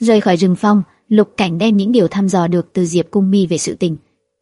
Rời khỏi rừng phong, Lục Cảnh đem những điều thăm dò được từ Diệp Cung Mi về sự tình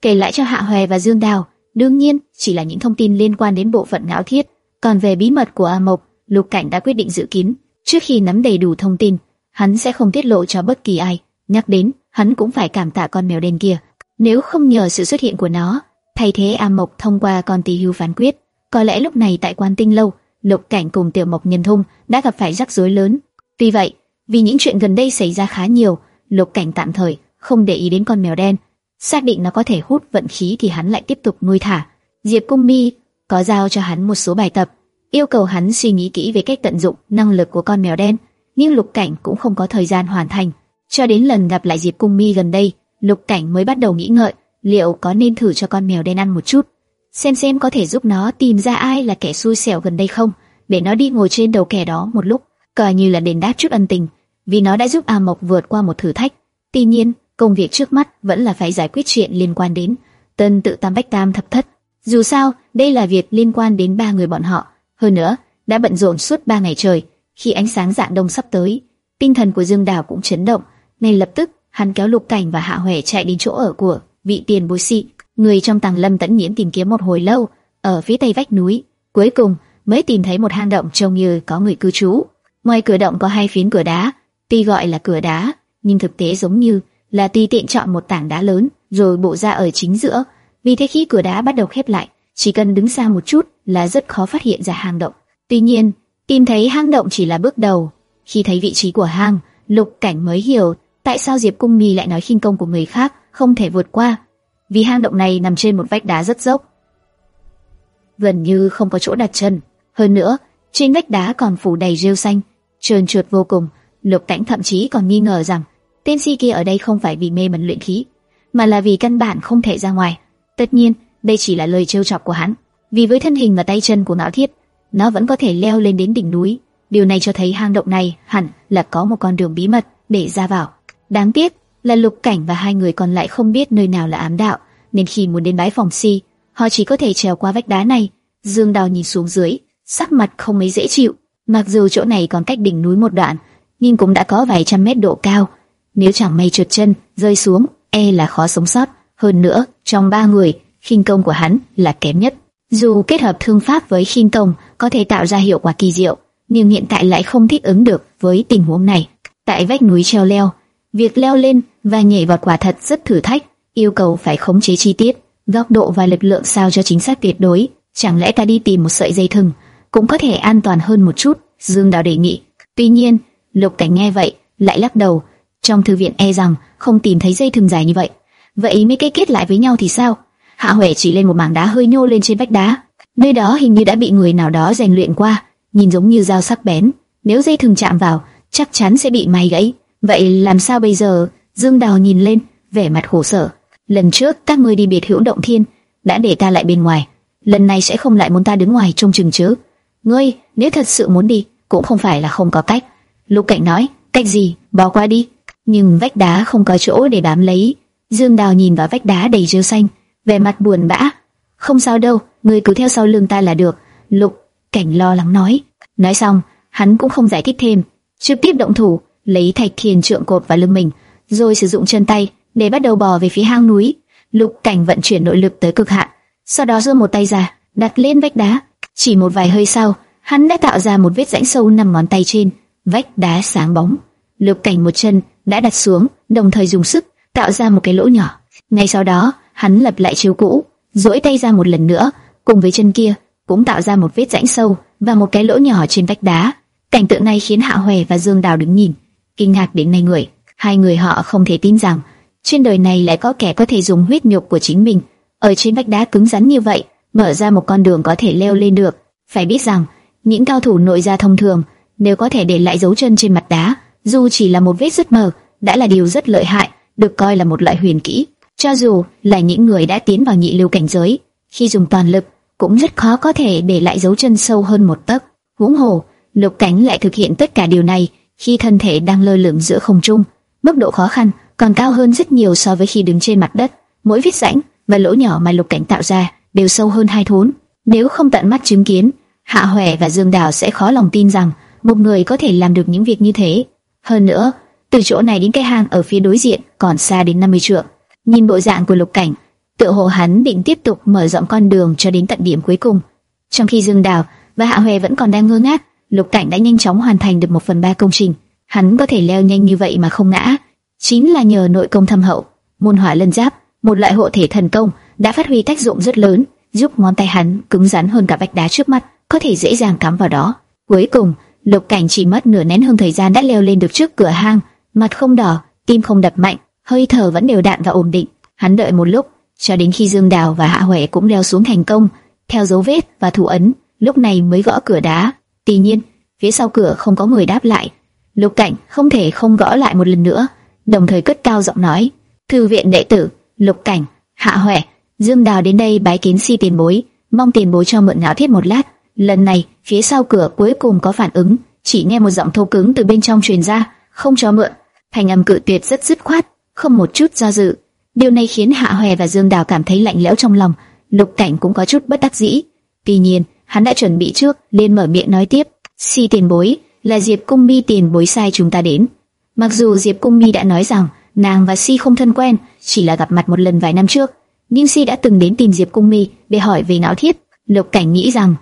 kể lại cho Hạ Hoè và Dương Đào. Đương nhiên, chỉ là những thông tin liên quan đến bộ phận ngạo thiết. Còn về bí mật của A Mộc, Lục Cảnh đã quyết định giữ kín. Trước khi nắm đầy đủ thông tin, hắn sẽ không tiết lộ cho bất kỳ ai. Nhắc đến, hắn cũng phải cảm tạ con mèo đen kia. Nếu không nhờ sự xuất hiện của nó, thay thế A Mộc thông qua con tỳ hưu phán quyết, có lẽ lúc này tại quan tinh lâu, Lục Cảnh cùng Tiểu Mộc Nhân thông đã gặp phải rắc rối lớn. Tuy vậy, vì những chuyện gần đây xảy ra khá nhiều, Lục Cảnh tạm thời không để ý đến con mèo đen, xác định nó có thể hút vận khí thì hắn lại tiếp tục nuôi thả. Diệp Cung Mi có giao cho hắn một số bài tập, yêu cầu hắn suy nghĩ kỹ về cách tận dụng năng lực của con mèo đen, nhưng Lục Cảnh cũng không có thời gian hoàn thành. Cho đến lần gặp lại Diệp Cung Mi gần đây, Lục Cảnh mới bắt đầu nghĩ ngợi liệu có nên thử cho con mèo đen ăn một chút, xem xem có thể giúp nó tìm ra ai là kẻ xui xẻo gần đây không, để nó đi ngồi trên đầu kẻ đó một lúc, coi như là đền đáp chút ân tình, vì nó đã giúp A Mộc vượt qua một thử thách. Tuy nhiên, công việc trước mắt vẫn là phải giải quyết chuyện liên quan đến Tân Tự Tam Bách Tam Thập Thất. Dù sao, đây là việc liên quan đến ba người bọn họ. Hơn nữa, đã bận rộn suốt ba ngày trời. Khi ánh sáng dạng đông sắp tới, tinh thần của Dương Đào cũng chấn động. Ngay lập tức, hắn kéo Lục Cảnh và Hạ Huệ chạy đến chỗ ở của vị tiền bối sĩ, người trong tàng lâm tẫn nhiễm tìm kiếm một hồi lâu ở phía tây vách núi. Cuối cùng mới tìm thấy một hang động trông như có người cư trú. Ngoài cửa động có hai phiến cửa đá, tuy gọi là cửa đá, nhưng thực tế giống như là tùy tiện chọn một tảng đá lớn rồi bộ ra ở chính giữa. Vì thế khi cửa đá bắt đầu khép lại, chỉ cần đứng xa một chút là rất khó phát hiện ra hang động. Tuy nhiên, tìm thấy hang động chỉ là bước đầu. Khi thấy vị trí của hang, Lục Cảnh mới hiểu tại sao Diệp Cung mì lại nói khinh công của người khác không thể vượt qua. Vì hang động này nằm trên một vách đá rất dốc, gần như không có chỗ đặt chân. Hơn nữa, trên vách đá còn phủ đầy rêu xanh, trơn trượt vô cùng. Lục Cảnh thậm chí còn nghi ngờ rằng Tên si kia ở đây không phải vì mê mẩn luyện khí, mà là vì căn bản không thể ra ngoài. Tất nhiên, đây chỉ là lời trêu chọc của hắn. Vì với thân hình và tay chân của Ngạo Thiết, nó vẫn có thể leo lên đến đỉnh núi. Điều này cho thấy hang động này hẳn là có một con đường bí mật để ra vào. Đáng tiếc là Lục Cảnh và hai người còn lại không biết nơi nào là ám đạo, nên khi muốn đến bái phòng si, họ chỉ có thể trèo qua vách đá này. Dương Đào nhìn xuống dưới, sắc mặt không mấy dễ chịu. Mặc dù chỗ này còn cách đỉnh núi một đoạn, nhưng cũng đã có vài trăm mét độ cao nếu chẳng may trượt chân, rơi xuống, e là khó sống sót. Hơn nữa, trong ba người, khinh công của hắn là kém nhất. Dù kết hợp thương pháp với khinh công có thể tạo ra hiệu quả kỳ diệu, nhưng hiện tại lại không thích ứng được với tình huống này. Tại vách núi treo leo, việc leo lên và nhảy vọt quả thật rất thử thách, yêu cầu phải khống chế chi tiết, góc độ và lực lượng sao cho chính xác tuyệt đối. Chẳng lẽ ta đi tìm một sợi dây thừng cũng có thể an toàn hơn một chút? Dương Đào đề nghị. Tuy nhiên, Lục Cảnh nghe vậy lại lắc đầu, trong thư viện e rằng không tìm thấy dây thừng dài như vậy. Vậy mấy cái kết lại với nhau thì sao? Hạ Huệ chỉ lên một mảng đá hơi nhô lên trên vách đá. Nơi đó hình như đã bị người nào đó rèn luyện qua, nhìn giống như dao sắc bén. Nếu dây thừng chạm vào, chắc chắn sẽ bị may gãy. Vậy làm sao bây giờ? Dương Đào nhìn lên, vẻ mặt khổ sở. Lần trước các ngươi đi biệt hữu động thiên, đã để ta lại bên ngoài. Lần này sẽ không lại muốn ta đứng ngoài trông chừng chứ? Ngươi, nếu thật sự muốn đi, cũng không phải là không có cách. Lục Cảnh nói, cách gì? Bỏ qua đi nhưng vách đá không có chỗ để bám lấy. Dương Đào nhìn vào vách đá đầy rêu xanh, vẻ mặt buồn bã. Không sao đâu, ngươi cứ theo sau lưng ta là được. Lục Cảnh lo lắng nói. Nói xong, hắn cũng không giải thích thêm, trực tiếp động thủ, lấy thạch thiền trượng cột vào lưng mình, rồi sử dụng chân tay để bắt đầu bò về phía hang núi. Lục Cảnh vận chuyển nội lực tới cực hạn, sau đó giơ một tay ra, đặt lên vách đá. Chỉ một vài hơi sau, hắn đã tạo ra một vết rãnh sâu nằm ngón tay trên vách đá sáng bóng. Lục Cảnh một chân đã đặt xuống, đồng thời dùng sức tạo ra một cái lỗ nhỏ. Ngay sau đó, hắn lập lại chiêu cũ, duỗi tay ra một lần nữa, cùng với chân kia cũng tạo ra một vết rãnh sâu và một cái lỗ nhỏ trên vách đá. Cảnh tượng này khiến Hạ Hoè và Dương Đào đứng nhìn, kinh ngạc đến ngây người. Hai người họ không thể tin rằng trên đời này lại có kẻ có thể dùng huyết nhục của chính mình ở trên vách đá cứng rắn như vậy mở ra một con đường có thể leo lên được. Phải biết rằng những cao thủ nội gia thông thường nếu có thể để lại dấu chân trên mặt đá dù chỉ là một vết rất mờ, đã là điều rất lợi hại, được coi là một loại huyền kỹ. Cho dù là những người đã tiến vào nhị lưu cảnh giới, khi dùng toàn lực cũng rất khó có thể để lại dấu chân sâu hơn một tấc. Huống hồ, Lục Cảnh lại thực hiện tất cả điều này khi thân thể đang lơ lửng giữa không trung, mức độ khó khăn còn cao hơn rất nhiều so với khi đứng trên mặt đất. Mỗi vết rãnh và lỗ nhỏ mà Lục Cảnh tạo ra đều sâu hơn hai thốn. Nếu không tận mắt chứng kiến, Hạ Hoè và Dương Đào sẽ khó lòng tin rằng một người có thể làm được những việc như thế. Hơn nữa, Từ chỗ này đến cái hang ở phía đối diện còn xa đến 50 trượng. Nhìn bộ dạng của Lục Cảnh, tựa hồ hắn định tiếp tục mở rộng con đường cho đến tận điểm cuối cùng. Trong khi Dương Đào và Hạ Huệ vẫn còn đang ngơ ngác, Lục Cảnh đã nhanh chóng hoàn thành được một phần ba công trình. Hắn có thể leo nhanh như vậy mà không ngã, chính là nhờ nội công thâm hậu. Môn hỏa lân giáp, một loại hộ thể thần công, đã phát huy tác dụng rất lớn, giúp ngón tay hắn cứng rắn hơn cả vách đá trước mắt, có thể dễ dàng cắm vào đó. Cuối cùng, Lục Cảnh chỉ mất nửa nén hương thời gian đã leo lên được trước cửa hang, mặt không đỏ, tim không đập mạnh, hơi thở vẫn đều đặn và ổn định. Hắn đợi một lúc, cho đến khi Dương Đào và Hạ Huệ cũng leo xuống thành công, theo dấu vết và thủ ấn, lúc này mới gõ cửa đá. Tuy nhiên, phía sau cửa không có người đáp lại. Lục Cảnh không thể không gõ lại một lần nữa, đồng thời cất cao giọng nói: "Thư viện đệ tử, Lục Cảnh, Hạ Huệ, Dương Đào đến đây bái kiến si tiền bối, mong tiền bối cho mượn ngạo thiết một lát." Lần này, phía sau cửa cuối cùng có phản ứng, chỉ nghe một giọng thô cứng từ bên trong truyền ra, "Không cho mượn." Thành âm cự tuyệt rất dứt khoát, không một chút do dự. Điều này khiến Hạ Hoè và Dương Đào cảm thấy lạnh lẽo trong lòng. Lục Cảnh cũng có chút bất đắc dĩ. Tuy nhiên, hắn đã chuẩn bị trước, lên mở miệng nói tiếp. Si tiền bối, là Diệp Cung Mi tiền bối sai chúng ta đến. Mặc dù Diệp Cung Mi đã nói rằng nàng và Si không thân quen, chỉ là gặp mặt một lần vài năm trước, nhưng Si đã từng đến tìm Diệp Cung Mi để hỏi về não thiết. Lục Cảnh nghĩ rằng,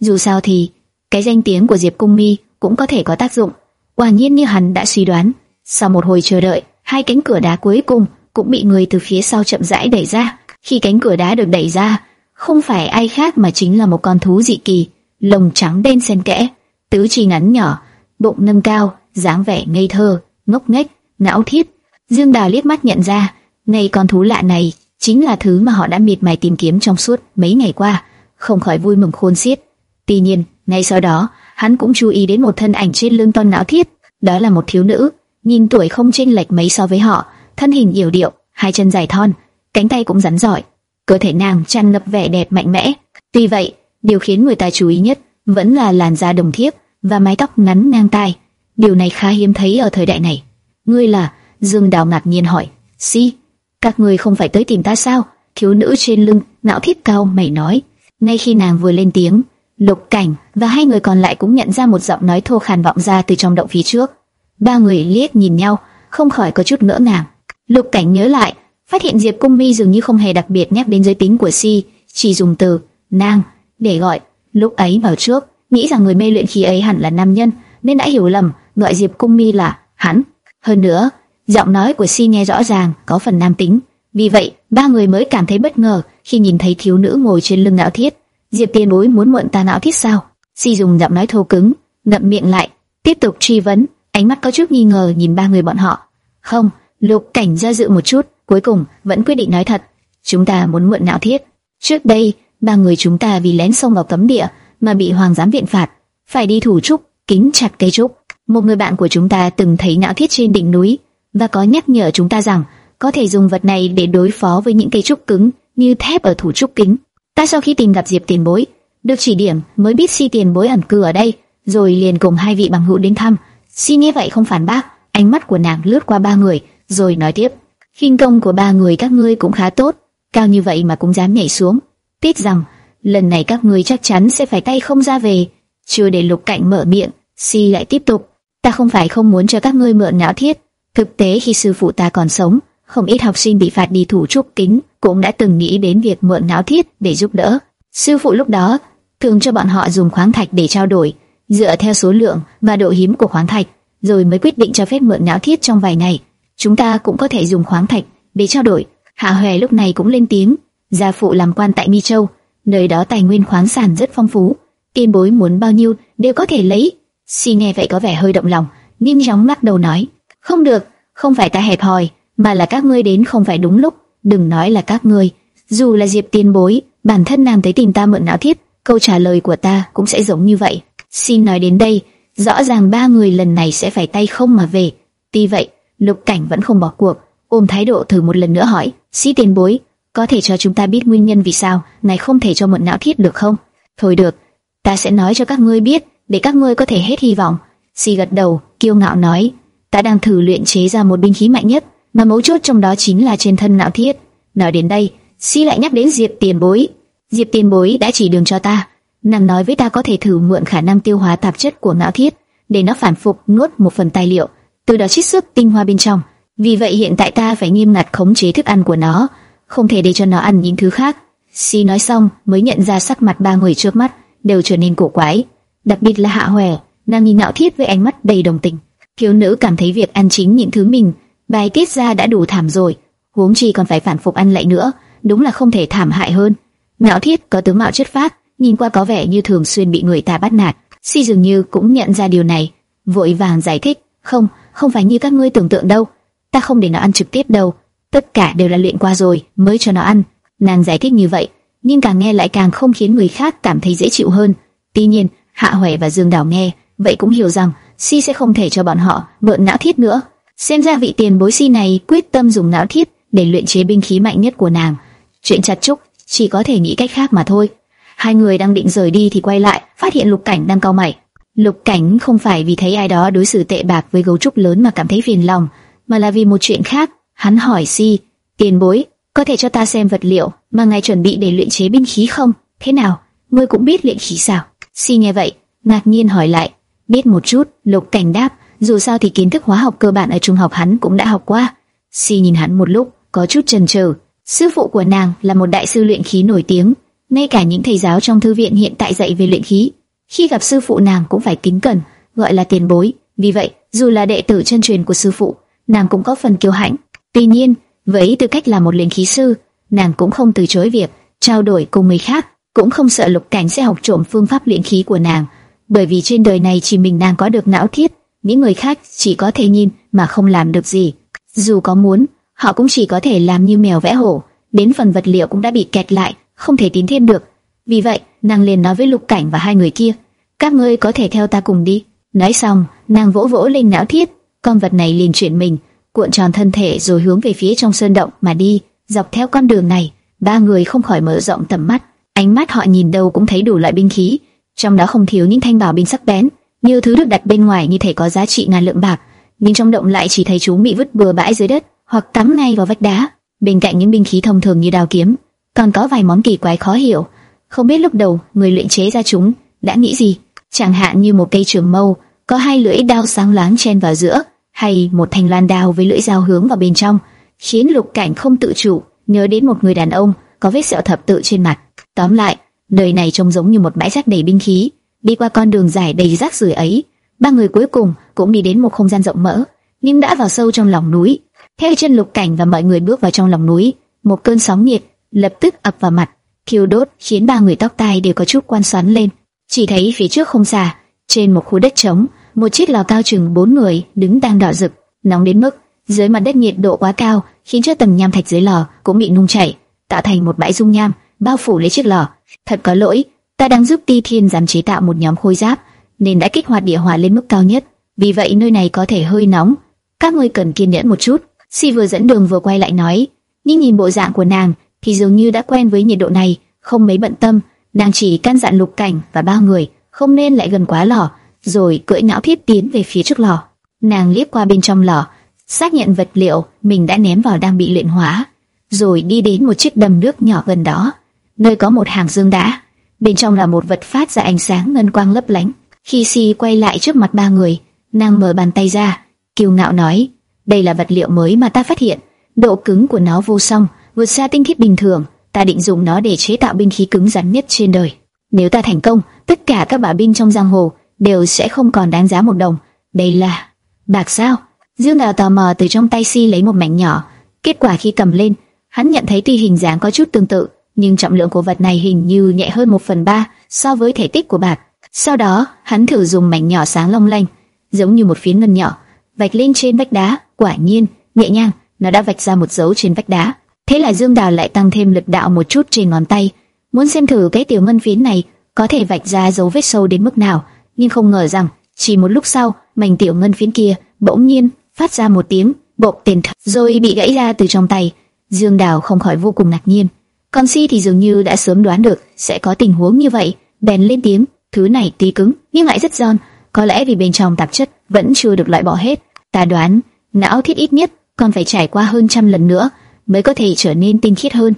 dù sao thì cái danh tiếng của Diệp Cung Mi cũng có thể có tác dụng. Quả nhiên như hắn đã suy đoán, sau một hồi chờ đợi, hai cánh cửa đá cuối cùng cũng bị người từ phía sau chậm rãi đẩy ra. Khi cánh cửa đá được đẩy ra, không phải ai khác mà chính là một con thú dị kỳ, lồng trắng đen xen kẽ, tứ chi ngắn nhỏ, bụng nâng cao, dáng vẻ ngây thơ, ngốc nghếch, não thiết. Dương Đào liếc mắt nhận ra, ngay con thú lạ này chính là thứ mà họ đã miệt mài tìm kiếm trong suốt mấy ngày qua, không khỏi vui mừng khôn xiết. Tuy nhiên, ngay sau đó, hắn cũng chú ý đến một thân ảnh trên lưng tôn não thiết, đó là một thiếu nữ, nhìn tuổi không chênh lệch mấy so với họ, thân hình yểu điệu, hai chân dài thon, cánh tay cũng rắn giỏi, cơ thể nàng tràn ngập vẻ đẹp mạnh mẽ. Tuy vậy, điều khiến người ta chú ý nhất vẫn là làn da đồng thiếp và mái tóc ngắn ngang tai. Điều này khá hiếm thấy ở thời đại này. Ngươi là? Dương Đào ngạc nhiên hỏi. Si, các ngươi không phải tới tìm ta sao? Thiếu nữ trên lưng, não thiết cao mày nói. Ngay khi nàng vừa lên tiếng, Lục Cảnh và hai người còn lại cũng nhận ra một giọng nói thô khàn vọng ra từ trong động phía trước. Ba người liếc nhìn nhau, không khỏi có chút ngỡ ngàng. Lục Cảnh nhớ lại, phát hiện Diệp Cung Mi dường như không hề đặc biệt nhắc đến giới tính của Si, chỉ dùng từ nàng để gọi. Lúc ấy vào trước, nghĩ rằng người mê luyện khí ấy hẳn là nam nhân, nên đã hiểu lầm gọi Diệp Cung Mi là hắn. Hơn nữa, giọng nói của Si nghe rõ ràng có phần nam tính, vì vậy ba người mới cảm thấy bất ngờ khi nhìn thấy thiếu nữ ngồi trên lưng Lão thiết. Diệp Tiên Bối muốn mượn ta não thiết sao? Si dùng giọng nói thô cứng, ngậm miệng lại, tiếp tục truy vấn, ánh mắt có chút nghi ngờ nhìn ba người bọn họ. Không, Lục Cảnh do dự một chút, cuối cùng vẫn quyết định nói thật. Chúng ta muốn mượn não thiết. Trước đây, ba người chúng ta vì lén xông vào cấm địa mà bị hoàng giám viện phạt, phải đi thủ trúc, kính chặt cây trúc. Một người bạn của chúng ta từng thấy não thiết trên đỉnh núi và có nhắc nhở chúng ta rằng có thể dùng vật này để đối phó với những cây trúc cứng như thép ở thủ trúc kính. Ta sau khi tìm gặp Diệp Tiền Bối, được chỉ điểm mới biết Si Tiền Bối ẩn cư ở đây, rồi liền cùng hai vị bằng hữu đến thăm. Si nghe vậy không phản bác, ánh mắt của nàng lướt qua ba người, rồi nói tiếp: khinh công của ba người các ngươi cũng khá tốt, cao như vậy mà cũng dám nhảy xuống. Tiếc rằng lần này các ngươi chắc chắn sẽ phải tay không ra về. Chưa để Lục Cảnh mở miệng, Si lại tiếp tục: ta không phải không muốn cho các ngươi mượn não thiết, thực tế khi sư phụ ta còn sống, không ít học sinh bị phạt đi thủ trúc kính cũng đã từng nghĩ đến việc mượn náo thiết để giúp đỡ. Sư phụ lúc đó thường cho bọn họ dùng khoáng thạch để trao đổi, dựa theo số lượng và độ hiếm của khoáng thạch, rồi mới quyết định cho phép mượn náo thiết trong vài ngày. Chúng ta cũng có thể dùng khoáng thạch để trao đổi. Hạ Hoè lúc này cũng lên tiếng, gia phụ làm quan tại Mi Châu, nơi đó tài nguyên khoáng sản rất phong phú, tiên bối muốn bao nhiêu đều có thể lấy. Si nghe vậy có vẻ hơi động lòng, nhưng chóng lắc đầu nói, không được, không phải ta hẹp hòi, mà là các ngươi đến không phải đúng lúc, đừng nói là các ngươi, dù là Diệp Tiên bối, bản thân nàng tới tìm ta mượn não thiết, câu trả lời của ta cũng sẽ giống như vậy. Xin nói đến đây, rõ ràng ba người lần này sẽ phải tay không mà về. Tuy vậy, Lục Cảnh vẫn không bỏ cuộc, ôm thái độ thử một lần nữa hỏi, sĩ tiên bối, có thể cho chúng ta biết nguyên nhân vì sao này không thể cho mượn não thiết được không? Thôi được, ta sẽ nói cho các ngươi biết, để các ngươi có thể hết hy vọng. Si gật đầu, kiêu ngạo nói, ta đang thử luyện chế ra một binh khí mạnh nhất, mà mấu chốt trong đó chính là trên thân não thiết. Nói đến đây, Si lại nhắc đến Diệp Tiền Bối. Diệp Tiền Bối đã chỉ đường cho ta, nàng nói với ta có thể thử mượn khả năng tiêu hóa tạp chất của não thiết, để nó phản phục nuốt một phần tài liệu từ đó chiết xuất tinh hoa bên trong. Vì vậy hiện tại ta phải nghiêm ngặt khống chế thức ăn của nó, không thể để cho nó ăn những thứ khác. Si nói xong mới nhận ra sắc mặt ba người trước mắt đều trở nên cổ quái, đặc biệt là Hạ Hoè, nàng nhìn não Thiết với ánh mắt đầy đồng tình. Thiếu nữ cảm thấy việc ăn chính những thứ mình bài tiết ra đã đủ thảm rồi, huống chi còn phải phản phục ăn lại nữa, đúng là không thể thảm hại hơn. Ngạo Thiết có tướng mạo chất phác, nhìn qua có vẻ như thường xuyên bị người ta bắt nạt. Si dường như cũng nhận ra điều này, vội vàng giải thích, không, không phải như các ngươi tưởng tượng đâu, ta không để nó ăn trực tiếp đâu, tất cả đều là luyện qua rồi mới cho nó ăn. Nàng giải thích như vậy, nhưng càng nghe lại càng không khiến người khác cảm thấy dễ chịu hơn. Tuy nhiên, Hạ Huệ và Dương Đào nghe, vậy cũng hiểu rằng Si sẽ không thể cho bọn họ mượn não thiết nữa. Xem ra vị tiền bối Si này quyết tâm dùng não thiết để luyện chế binh khí mạnh nhất của nàng. Chuyện chặt chúc chỉ có thể nghĩ cách khác mà thôi. Hai người đang định rời đi thì quay lại, phát hiện Lục Cảnh đang cau mày. Lục Cảnh không phải vì thấy ai đó đối xử tệ bạc với gấu trúc lớn mà cảm thấy phiền lòng, mà là vì một chuyện khác. Hắn hỏi Si, tiền bối, có thể cho ta xem vật liệu mà ngài chuẩn bị để luyện chế binh khí không? Thế nào, ngươi cũng biết luyện khí sao? Si nghe vậy, ngạc nhiên hỏi lại, biết một chút. Lục Cảnh đáp, dù sao thì kiến thức hóa học cơ bản ở trung học hắn cũng đã học qua. Si nhìn hắn một lúc, có chút chần chừ. Sư phụ của nàng là một đại sư luyện khí nổi tiếng, ngay cả những thầy giáo trong thư viện hiện tại dạy về luyện khí, khi gặp sư phụ nàng cũng phải kính cẩn, gọi là tiền bối. Vì vậy, dù là đệ tử chân truyền của sư phụ, nàng cũng có phần kiêu hãnh. Tuy nhiên, với tư cách là một luyện khí sư, nàng cũng không từ chối việc trao đổi cùng người khác, cũng không sợ Lục Cảnh sẽ học trộm phương pháp luyện khí của nàng, bởi vì trên đời này chỉ mình nàng có được não thiết, những người khác chỉ có thể nhìn mà không làm được gì. Dù có muốn, họ cũng chỉ có thể làm như mèo vẽ hổ, đến phần vật liệu cũng đã bị kẹt lại, không thể tiến thêm được. Vì vậy, nàng liền nói với Lục Cảnh và hai người kia, các ngươi có thể theo ta cùng đi. Nói xong, nàng vỗ vỗ lên não thiết, con vật này liền chuyển mình, cuộn tròn thân thể rồi hướng về phía trong sơn động mà đi. Dọc theo con đường này, ba người không khỏi mở rộng tầm mắt, ánh mắt họ nhìn đâu cũng thấy đủ loại binh khí, trong đó không thiếu những thanh bảo binh sắc bén, nhiều thứ được đặt bên ngoài như thể có giá trị ngàn lượng bạc, nhưng trong động lại chỉ thấy chúng bị vứt bừa bãi dưới đất hoặc cắm ngay vào vách đá. Bên cạnh những binh khí thông thường như đao kiếm, còn có vài món kỳ quái khó hiểu, không biết lúc đầu người luyện chế ra chúng đã nghĩ gì, chẳng hạn như một cây trường mâu có hai lưỡi đao sáng loáng chen vào giữa, hay một thanh loan đao với lưỡi dao hướng vào bên trong, khiến Lục Cảnh không tự chủ nhớ đến một người đàn ông có vết sẹo thập tự trên mặt. Tóm lại, nơi này trông giống như một bãi rác đầy binh khí. Đi qua con đường dài đầy rác rưởi ấy, ba người cuối cùng cũng đi đến một không gian rộng mở, nhưng đã vào sâu trong lòng núi. Theo chân Lục Cảnh và mọi người bước vào trong lòng núi, một cơn sóng nhiệt lập tức ập vào mặt, thiêu đốt khiến ba người tóc tai đều có chút quan xoắn lên. Chỉ thấy phía trước không xa, trên một khu đất trống, một chiếc lò cao chừng bốn người đứng đang đỏ rực, nóng đến mức dưới mặt đất nhiệt độ quá cao khiến cho tầng nham thạch dưới lò cũng bị nung chảy, tạo thành một bãi dung nham bao phủ lấy chiếc lò. Thật có lỗi, ta đang giúp Ti Thiên giám chế tạo một nhóm khôi giáp, nên đã kích hoạt địa hỏa lên mức cao nhất. Vì vậy nơi này có thể hơi nóng. Các ngươi cần kiên nhẫn một chút. Si vừa dẫn đường vừa quay lại nói, nhưng nhìn bộ dạng của nàng thì dường như đã quen với nhiệt độ này, không mấy bận tâm. Nàng chỉ căn dặn Lục Cảnh và ba người không nên lại gần quá lò, rồi cưỡi não thiết tiến về phía trước lò. Nàng liếc qua bên trong lò, xác nhận vật liệu mình đã ném vào đang bị luyện hóa, rồi đi đến một chiếc đầm nước nhỏ gần đó, nơi có một hàng dương đá. Bên trong là một vật phát ra ánh sáng ngân quang lấp lánh. Khi Si quay lại trước mặt ba người, nàng mở bàn tay ra, kiêu ngạo nói: "Đây là vật liệu mới mà ta phát hiện, độ cứng của nó vô song, vượt xa tinh thiết bình thường, ta định dùng nó để chế tạo binh khí cứng rắn nhất trên đời. Nếu ta thành công, tất cả các bà binh trong giang hồ đều sẽ không còn đáng giá một đồng. Đây là bạc sao? Dương Đào tò mò từ trong tay Si lấy một mảnh nhỏ. Kết quả khi cầm lên, hắn nhận thấy tuy hình dáng có chút tương tự, nhưng trọng lượng của vật này hình như nhẹ hơn một phần ba so với thể tích của bạc. Sau đó, hắn thử dùng mảnh nhỏ sáng long lanh, giống như một phiến ngân nhỏ, vạch lên trên vách đá. Quả nhiên, nhẹ nhàng, nó đã vạch ra một dấu trên vách đá. Thế là Dương Đào lại tăng thêm lực đạo một chút trên ngón tay, muốn xem thử cái tiểu ngân phiến này có thể vạch ra dấu vết sâu đến mức nào nhưng không ngờ rằng chỉ một lúc sau, mảnh tiểu ngân phiến kia bỗng nhiên phát ra một tiếng bộp tiền thật, rồi bị gãy ra từ trong tay. Dương Đào không khỏi vô cùng ngạc nhiên. Còn Si thì dường như đã sớm đoán được sẽ có tình huống như vậy, bèn lên tiếng, thứ này tí cứng nhưng lại rất giòn, có lẽ vì bên trong tạp chất vẫn chưa được loại bỏ hết. Ta đoán, não thiết ít nhất còn phải trải qua hơn trăm lần nữa mới có thể trở nên tinh khiết hơn.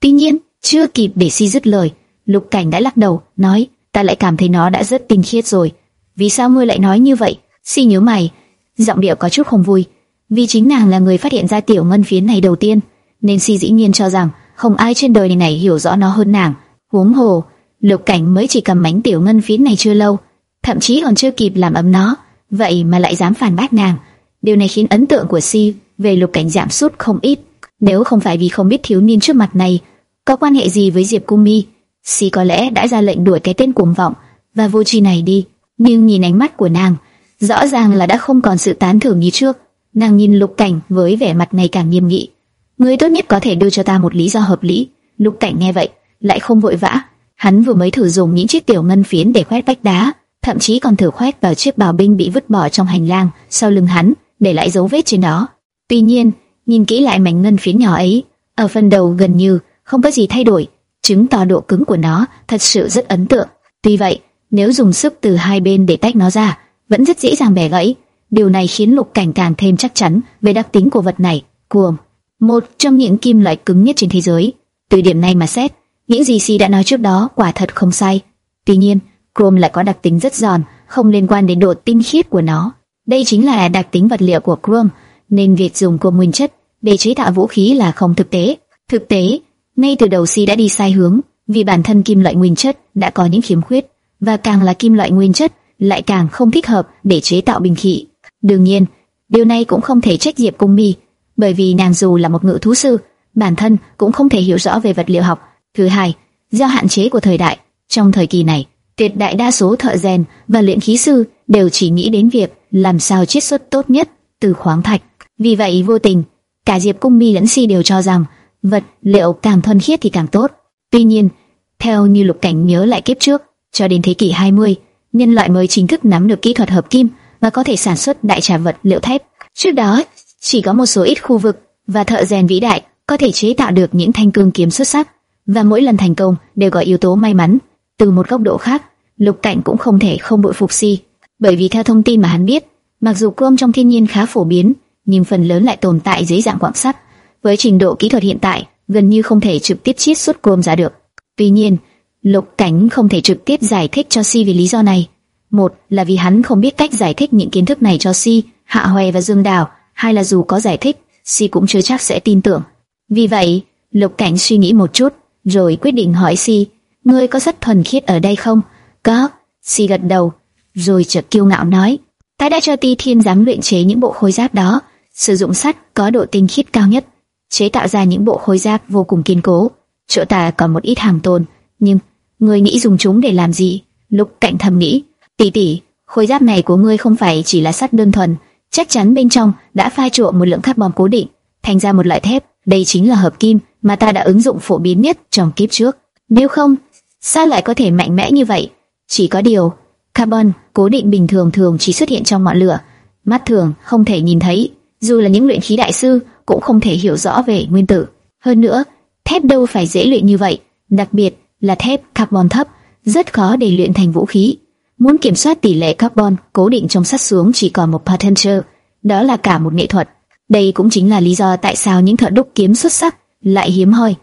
Tuy nhiên, chưa kịp để Si dứt lời, Lục Cảnh đã lắc đầu, nói: ta lại cảm thấy nó đã rất tinh khiết rồi. Vì sao ngươi lại nói như vậy? Si nhớ mày, giọng điệu có chút không vui, vì chính nàng là người phát hiện ra tiểu ngân phiến này đầu tiên, nên si dĩ nhiên cho rằng không ai trên đời này, hiểu rõ nó hơn nàng. Huống hồ, Lục Cảnh mới chỉ cầm mảnh tiểu ngân phiến này chưa lâu, thậm chí còn chưa kịp làm ấm nó, vậy mà lại dám phản bác nàng. Điều này khiến ấn tượng của Si về Lục Cảnh giảm sút không ít. Nếu không phải vì không biết thiếu niên trước mặt này có quan hệ gì với Diệp Cung Mi, Si có lẽ đã ra lệnh đuổi cái tên cuồng vọng và vô tri này đi. Nhưng nhìn ánh mắt của nàng, rõ ràng là đã không còn sự tán thưởng như trước. Nàng nhìn Lục Cảnh với vẻ mặt ngày càng nghiêm nghị. Người tốt nhất có thể đưa cho ta một lý do hợp lý. Lục Cảnh nghe vậy, lại không vội vã. Hắn vừa mới thử dùng những chiếc tiểu ngân phiến để khoét vách đá, thậm chí còn thử khoét vào chiếc bào binh bị vứt bỏ trong hành lang sau lưng hắn, để lại dấu vết trên đó. Tuy nhiên, nhìn kỹ lại mảnh ngân phiến nhỏ ấy, ở phần đầu gần như không có gì thay đổi, chứng tỏ độ cứng của nó thật sự rất ấn tượng. Tuy vậy, nếu dùng sức từ hai bên để tách nó ra, vẫn rất dễ dàng bẻ gãy. Điều này khiến Lục Cảnh càng thêm chắc chắn về đặc tính của vật này. Cuồng, một trong những kim loại cứng nhất trên thế giới. Từ điểm này mà xét, những gì Si đã nói trước đó quả thật không sai. Tuy nhiên, chrome lại có đặc tính rất giòn, không liên quan đến độ tinh khiết của nó. Đây chính là đặc tính vật liệu của chrome, nên việc dùng chrome nguyên chất để chế tạo vũ khí là không thực tế. Thực tế, ngay từ đầu Si đã đi sai hướng, vì bản thân kim loại nguyên chất đã có những khiếm khuyết, và càng là kim loại nguyên chất lại càng không thích hợp để chế tạo bình khí. Đương nhiên, điều này cũng không thể trách Diệp Cung Mi, bởi vì nàng dù là một ngự thú sư, bản thân cũng không thể hiểu rõ về vật liệu học. Thứ hai, do hạn chế của thời đại, trong thời kỳ này, tuyệt đại đa số thợ rèn và luyện khí sư đều chỉ nghĩ đến việc làm sao chiết xuất tốt nhất từ khoáng thạch. Vì vậy vô tình, cả Diệp Cung Mi lẫn Si đều cho rằng vật liệu càng thuần khiết thì càng tốt. Tuy nhiên, theo như Lục Cảnh nhớ lại kiếp trước, cho đến thế kỷ 20, nhân loại mới chính thức nắm được kỹ thuật hợp kim và có thể sản xuất đại trà vật liệu thép. Trước đó, chỉ có một số ít khu vực và thợ rèn vĩ đại có thể chế tạo được những thanh cương kiếm xuất sắc, và mỗi lần thành công đều có yếu tố may mắn. Từ một góc độ khác, Lục Cảnh cũng không thể không bội phục Si, bởi vì theo thông tin mà hắn biết, mặc dù chrome trong thiên nhiên khá phổ biến, nhưng phần lớn lại tồn tại dưới dạng quặng sắt. Với trình độ kỹ thuật hiện tại, gần như không thể trực tiếp chiết xuất chrome ra được. Tuy nhiên, Lục Cảnh không thể trực tiếp giải thích cho Si vì lý do này. Một là vì hắn không biết cách giải thích những kiến thức này cho Si, Hạ Hoè và Dương Đào, hai là dù có giải thích, Si cũng chưa chắc sẽ tin tưởng. Vì vậy, Lục Cảnh suy nghĩ một chút, rồi quyết định hỏi Si, ngươi có rất thuần khiết ở đây không? Có. Si gật đầu, rồi chợt kiêu ngạo nói, ta đã cho Ti Thiên giám luyện chế những bộ khôi giáp đó, sử dụng sắt có độ tinh khiết cao nhất, chế tạo ra những bộ khôi giáp vô cùng kiên cố. Chỗ ta còn một ít hàng tồn, nhưng ngươi nghĩ dùng chúng để làm gì? Lục Cảnh thầm nghĩ, tỷ tỷ, khôi giáp này của ngươi không phải chỉ là sắt đơn thuần, chắc chắn bên trong đã pha trộn một lượng carbon cố định, thành ra một loại thép. Đây chính là hợp kim mà ta đã ứng dụng phổ biến nhất trong kiếp trước. Nếu không, sao lại có thể mạnh mẽ như vậy? Chỉ có điều, carbon cố định bình thường thường chỉ xuất hiện trong ngọn lửa, mắt thường không thể nhìn thấy. Dù là những luyện khí đại sư cũng không thể hiểu rõ về nguyên tử. Hơn nữa, thép đâu phải dễ luyện như vậy, đặc biệt là thép carbon thấp, rất khó để luyện thành vũ khí. Muốn kiểm soát tỷ lệ carbon cố định trong sắt xuống chỉ còn một potential, đó là cả một nghệ thuật. Đây cũng chính là lý do tại sao những thợ đúc kiếm xuất sắc lại hiếm hoi.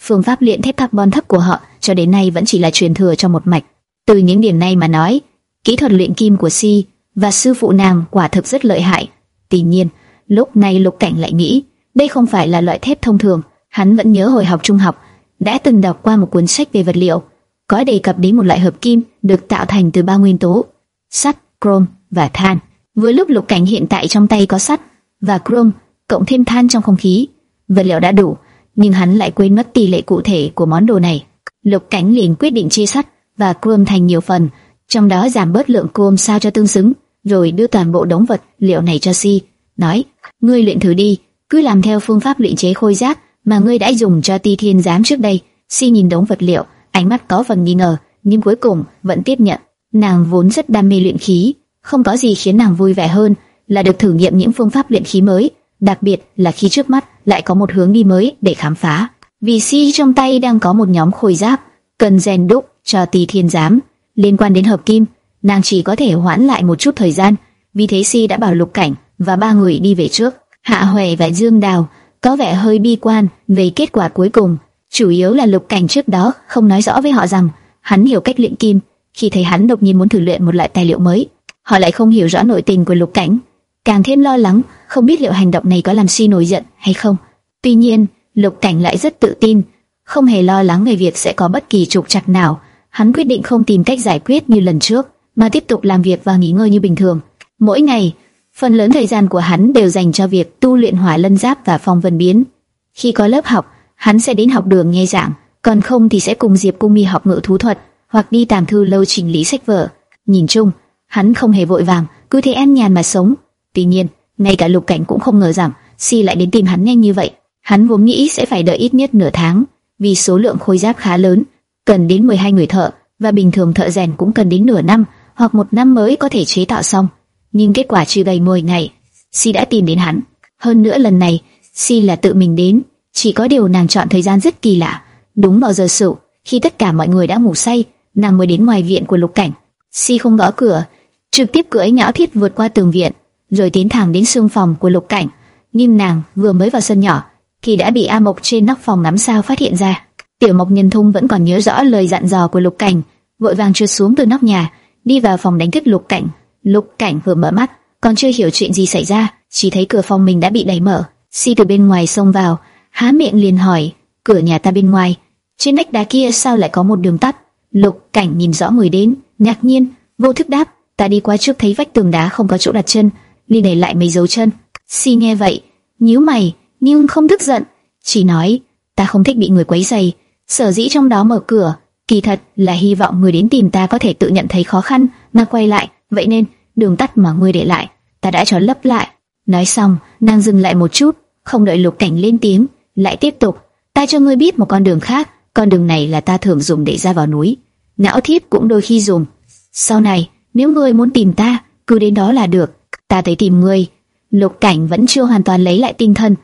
Phương pháp luyện thép carbon thấp của họ cho đến nay vẫn chỉ là truyền thừa trong một mạch. Từ những điểm này mà nói, kỹ thuật luyện kim của Si và sư phụ nàng quả thực rất lợi hại. Tuy nhiên, lúc này Lục Cảnh lại nghĩ, đây không phải là loại thép thông thường. Hắn vẫn nhớ hồi học trung học, đã từng đọc qua một cuốn sách về vật liệu, có đề cập đến một loại hợp kim được tạo thành từ ba nguyên tố: sắt, chrome và than. Với lúc Lục Cảnh hiện tại trong tay có sắt và chrome cộng thêm than trong không khí, vật liệu đã đủ, nhưng hắn lại quên mất tỷ lệ cụ thể của món đồ này. Lục Cảnh liền quyết định chia sắt và chrome thành nhiều phần, trong đó giảm bớt lượng chrome sao cho tương xứng, rồi đưa toàn bộ đống vật liệu này cho Si, nói: "Ngươi luyện thử đi, cứ làm theo phương pháp luyện chế khôi giáp mà ngươi đã dùng cho Ti Thiên giám trước đây." Si nhìn đống vật liệu, ánh mắt có phần nghi ngờ, nhưng cuối cùng vẫn tiếp nhận. Nàng vốn rất đam mê luyện khí, không có gì khiến nàng vui vẻ hơn là được thử nghiệm những phương pháp luyện khí mới, đặc biệt là khi trước mắt lại có một hướng đi mới để khám phá. Vì Si trong tay đang có một nhóm khôi giáp cần rèn đúc cho Tỳ Thiên giám liên quan đến hợp kim, nàng chỉ có thể hoãn lại một chút thời gian. Vì thế Si đã bảo Lục Cảnh và ba người đi về trước. Hạ Huệ và Dương Đào có vẻ hơi bi quan về kết quả cuối cùng, chủ yếu là Lục Cảnh trước đó không nói rõ với họ rằng hắn hiểu cách luyện kim. Khi thấy hắn đột nhiên muốn thử luyện một loại tài liệu mới, họ lại không hiểu rõ nội tình của Lục Cảnh. càng thêm lo lắng, không biết liệu hành động này có làm Si nổi giận hay không. Tuy nhiên, Lục Cảnh lại rất tự tin, không hề lo lắng về việc sẽ có bất kỳ trục trặc nào. Hắn quyết định không tìm cách giải quyết như lần trước, mà tiếp tục làm việc và nghỉ ngơi như bình thường. Mỗi ngày, phần lớn thời gian của hắn đều dành cho việc tu luyện hỏa lân giáp và phong vân biến. Khi có lớp học, hắn sẽ đến học đường nghe giảng, còn không thì sẽ cùng Diệp Cung Mi học ngự thú thuật, hoặc đi tàng thư lâu chỉnh lý sách vở. Nhìn chung, hắn không hề vội vàng, cứ thế an nhàn mà sống. Tuy nhiên, ngay cả Lục Cảnh cũng không ngờ rằng Si lại đến tìm hắn nhanh như vậy. Hắn vốn nghĩ sẽ phải đợi ít nhất nửa tháng, vì số lượng khối giáp khá lớn, cần đến 12 người thợ, và bình thường thợ rèn cũng cần đến nửa năm hoặc một năm mới có thể chế tạo xong. Nhưng kết quả chưa đầy 10 ngày, Si đã tìm đến hắn. Hơn nữa lần này, Si là tự mình đến, chỉ có điều nàng chọn thời gian rất kỳ lạ. Đúng vào giờ sửu, khi tất cả mọi người đã ngủ say, nàng mới đến ngoài viện của Lục Cảnh. Si không gõ cửa, trực tiếp cưỡi nhão thiết vượt qua tường viện, rồi tiến thẳng đến xương phòng của Lục Cảnh. Nhưng nàng vừa mới vào sân nhỏ, thì đã bị A Mộc trên nóc phòng ngắm sao phát hiện ra. Tiểu Mộc Nhân Thung vẫn còn nhớ rõ lời dặn dò của Lục Cảnh, vội vàng trượt xuống từ nóc nhà, đi vào phòng đánh thức Lục Cảnh. Lục Cảnh vừa mở mắt, còn chưa hiểu chuyện gì xảy ra, chỉ thấy cửa phòng mình đã bị đẩy mở. Si từ bên ngoài xông vào, há miệng liền hỏi, cửa nhà ta bên ngoài, trên vách đá kia sao lại có một đường tắt? Lục Cảnh nhìn rõ người đến, ngạc nhiên, vô thức đáp, ta đi qua trước thấy vách tường đá không có chỗ đặt chân, liền để lại mấy dấu chân. Si nghe vậy, nhíu mày, nhưng không tức giận, chỉ nói, ta không thích bị người quấy rầy, sở dĩ trong đó mở cửa, kỳ thật là hy vọng người đến tìm ta có thể tự nhận thấy khó khăn mà quay lại, vậy nên đường tắt mà ngươi để lại, ta đã cho lấp lại. Nói xong, nàng dừng lại một chút, không đợi Lục Cảnh lên tiếng, lại tiếp tục, ta cho ngươi biết một con đường khác, con đường này là ta thường dùng để ra vào núi, não thiếp cũng đôi khi dùng. Sau này, nếu ngươi muốn tìm ta, cứ đến đó là được, ta tới tìm ngươi. Lục Cảnh vẫn chưa hoàn toàn lấy lại tinh thần,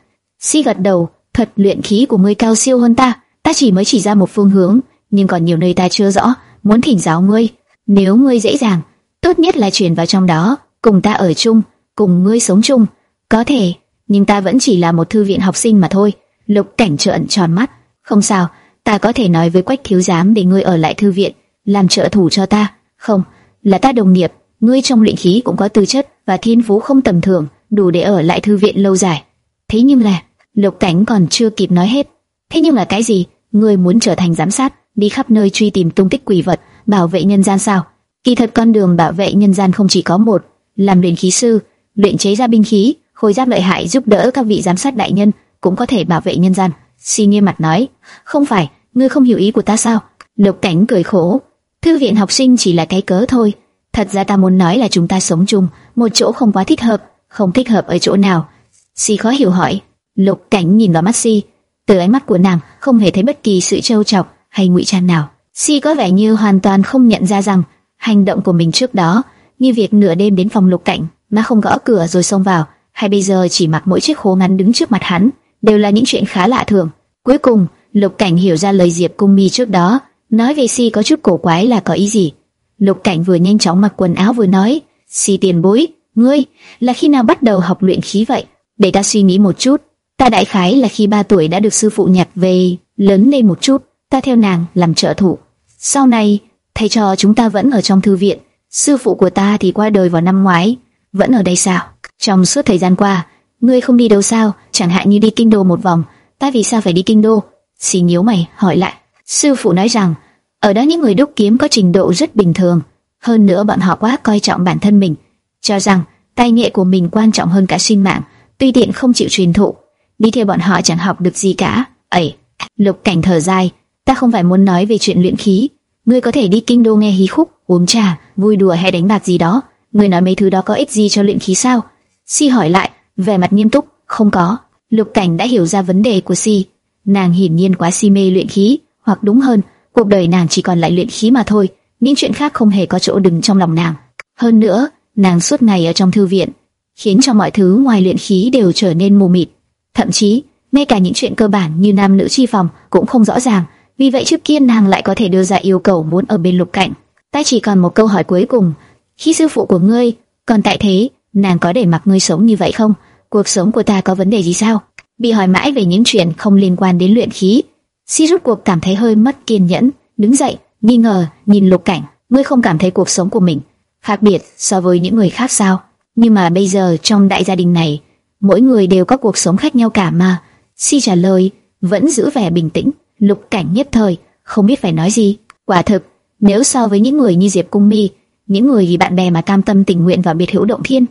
si gật đầu, thật luyện khí của ngươi cao siêu hơn ta, ta chỉ mới chỉ ra một phương hướng, nhưng còn nhiều nơi ta chưa rõ, muốn thỉnh giáo ngươi. Nếu ngươi dễ dàng, tốt nhất là chuyển vào trong đó, cùng ta ở chung, cùng ngươi sống chung. Có thể, nhưng ta vẫn chỉ là một thư viện học sinh mà thôi. Lục cảnh trợn tròn mắt. Không sao, ta có thể nói với quách thiếu giám để ngươi ở lại thư viện, làm trợ thủ cho ta. Không, là ta đồng nghiệp, ngươi trong luyện khí cũng có tư chất và thiên phú không tầm thường, đủ để ở lại thư viện lâu dài. Thế nhưng là, lục cảnh còn chưa kịp nói hết. Thế nhưng là cái gì? Ngươi muốn trở thành giám sát, đi khắp nơi truy tìm tung tích quỷ vật, bảo vệ nhân gian sao? Kỳ thật con đường bảo vệ nhân gian không chỉ có một, làm luyện khí sư, luyện chế ra binh khí, khôi giáp lợi hại giúp đỡ các vị giám sát đại nhân, cũng có thể bảo vệ nhân gian. Si nghiêm mặt nói, không phải, ngươi không hiểu ý của ta sao? Lục Cảnh cười khổ, thư viện học sinh chỉ là cái cớ thôi. Thật ra ta muốn nói là chúng ta sống chung, một chỗ không quá thích hợp, không thích hợp ở chỗ nào? Si khó hiểu hỏi. Lục Cảnh nhìn vào mắt Si, từ ánh mắt của nàng không hề thấy bất kỳ sự trêu chọc hay ngụy trang nào. Si có vẻ như hoàn toàn không nhận ra rằng hành động của mình trước đó, như việc nửa đêm đến phòng Lục Cảnh mà không gõ cửa rồi xông vào, hay bây giờ chỉ mặc mỗi chiếc khố ngắn đứng trước mặt hắn, đều là những chuyện khá lạ thường. Cuối cùng, Lục Cảnh hiểu ra lời Diệp Cung Mi trước đó, nói về Si có chút cổ quái là có ý gì. Lục Cảnh vừa nhanh chóng mặc quần áo vừa nói, Si tiền bối, ngươi là khi nào bắt đầu học luyện khí vậy? Để ta suy nghĩ một chút. Ta đại khái là khi ba tuổi đã được sư phụ nhặt về, lớn lên một chút, ta theo nàng làm trợ thủ. Sau này, thầy trò chúng ta vẫn ở trong thư viện, sư phụ của ta thì qua đời vào năm ngoái, vẫn ở đây sao? Trong suốt thời gian qua, ngươi không đi đâu sao? Chẳng hạn như đi kinh đô một vòng, ta vì sao phải đi kinh đô? Xì nhíu mày hỏi lại. Sư phụ nói rằng, ở đó những người đúc kiếm có trình độ rất bình thường, hơn nữa bọn họ quá coi trọng bản thân mình, cho rằng tay nghệ của mình quan trọng hơn cả sinh mạng, tuy tiện không chịu truyền thụ, đi theo bọn họ chẳng học được gì cả. Ấy, Lục Cảnh thở dài, ta không phải muốn nói về chuyện luyện khí, ngươi có thể đi kinh đô nghe hí khúc, uống trà, vui đùa hay đánh bạc gì đó. Ngươi nói mấy thứ đó có ích gì cho luyện khí sao? Si hỏi lại, vẻ mặt nghiêm túc, không có. Lục Cảnh đã hiểu ra vấn đề của Si, nàng hiển nhiên quá si mê luyện khí, hoặc đúng hơn, cuộc đời nàng chỉ còn lại luyện khí mà thôi, những chuyện khác không hề có chỗ đứng trong lòng nàng. Hơn nữa, nàng suốt ngày ở trong thư viện, khiến cho mọi thứ ngoài luyện khí đều trở nên mù mịt. Thậm chí, ngay cả những chuyện cơ bản như nam nữ chi phòng cũng không rõ ràng. Vì vậy trước kia nàng lại có thể đưa ra yêu cầu muốn ở bên lục cảnh. Ta chỉ còn một câu hỏi cuối cùng. Khi sư phụ của ngươi còn tại thế, nàng có để mặc ngươi sống như vậy không? Cuộc sống của ta có vấn đề gì sao? Bị hỏi mãi về những chuyện không liên quan đến luyện khí, Si rút cuộc cảm thấy hơi mất kiên nhẫn, đứng dậy, nghi ngờ nhìn lục cảnh. Ngươi không cảm thấy cuộc sống của mình khác biệt so với những người khác sao? Nhưng mà bây giờ trong đại gia đình này, mỗi người đều có cuộc sống khác nhau cả mà. Si trả lời, vẫn giữ vẻ bình tĩnh, lục cảnh nhất thời, không biết phải nói gì. Quả thực, nếu so với những người như Diệp Cung Mi, những người vì bạn bè mà cam tâm tình nguyện vào biệt hữu động thiên,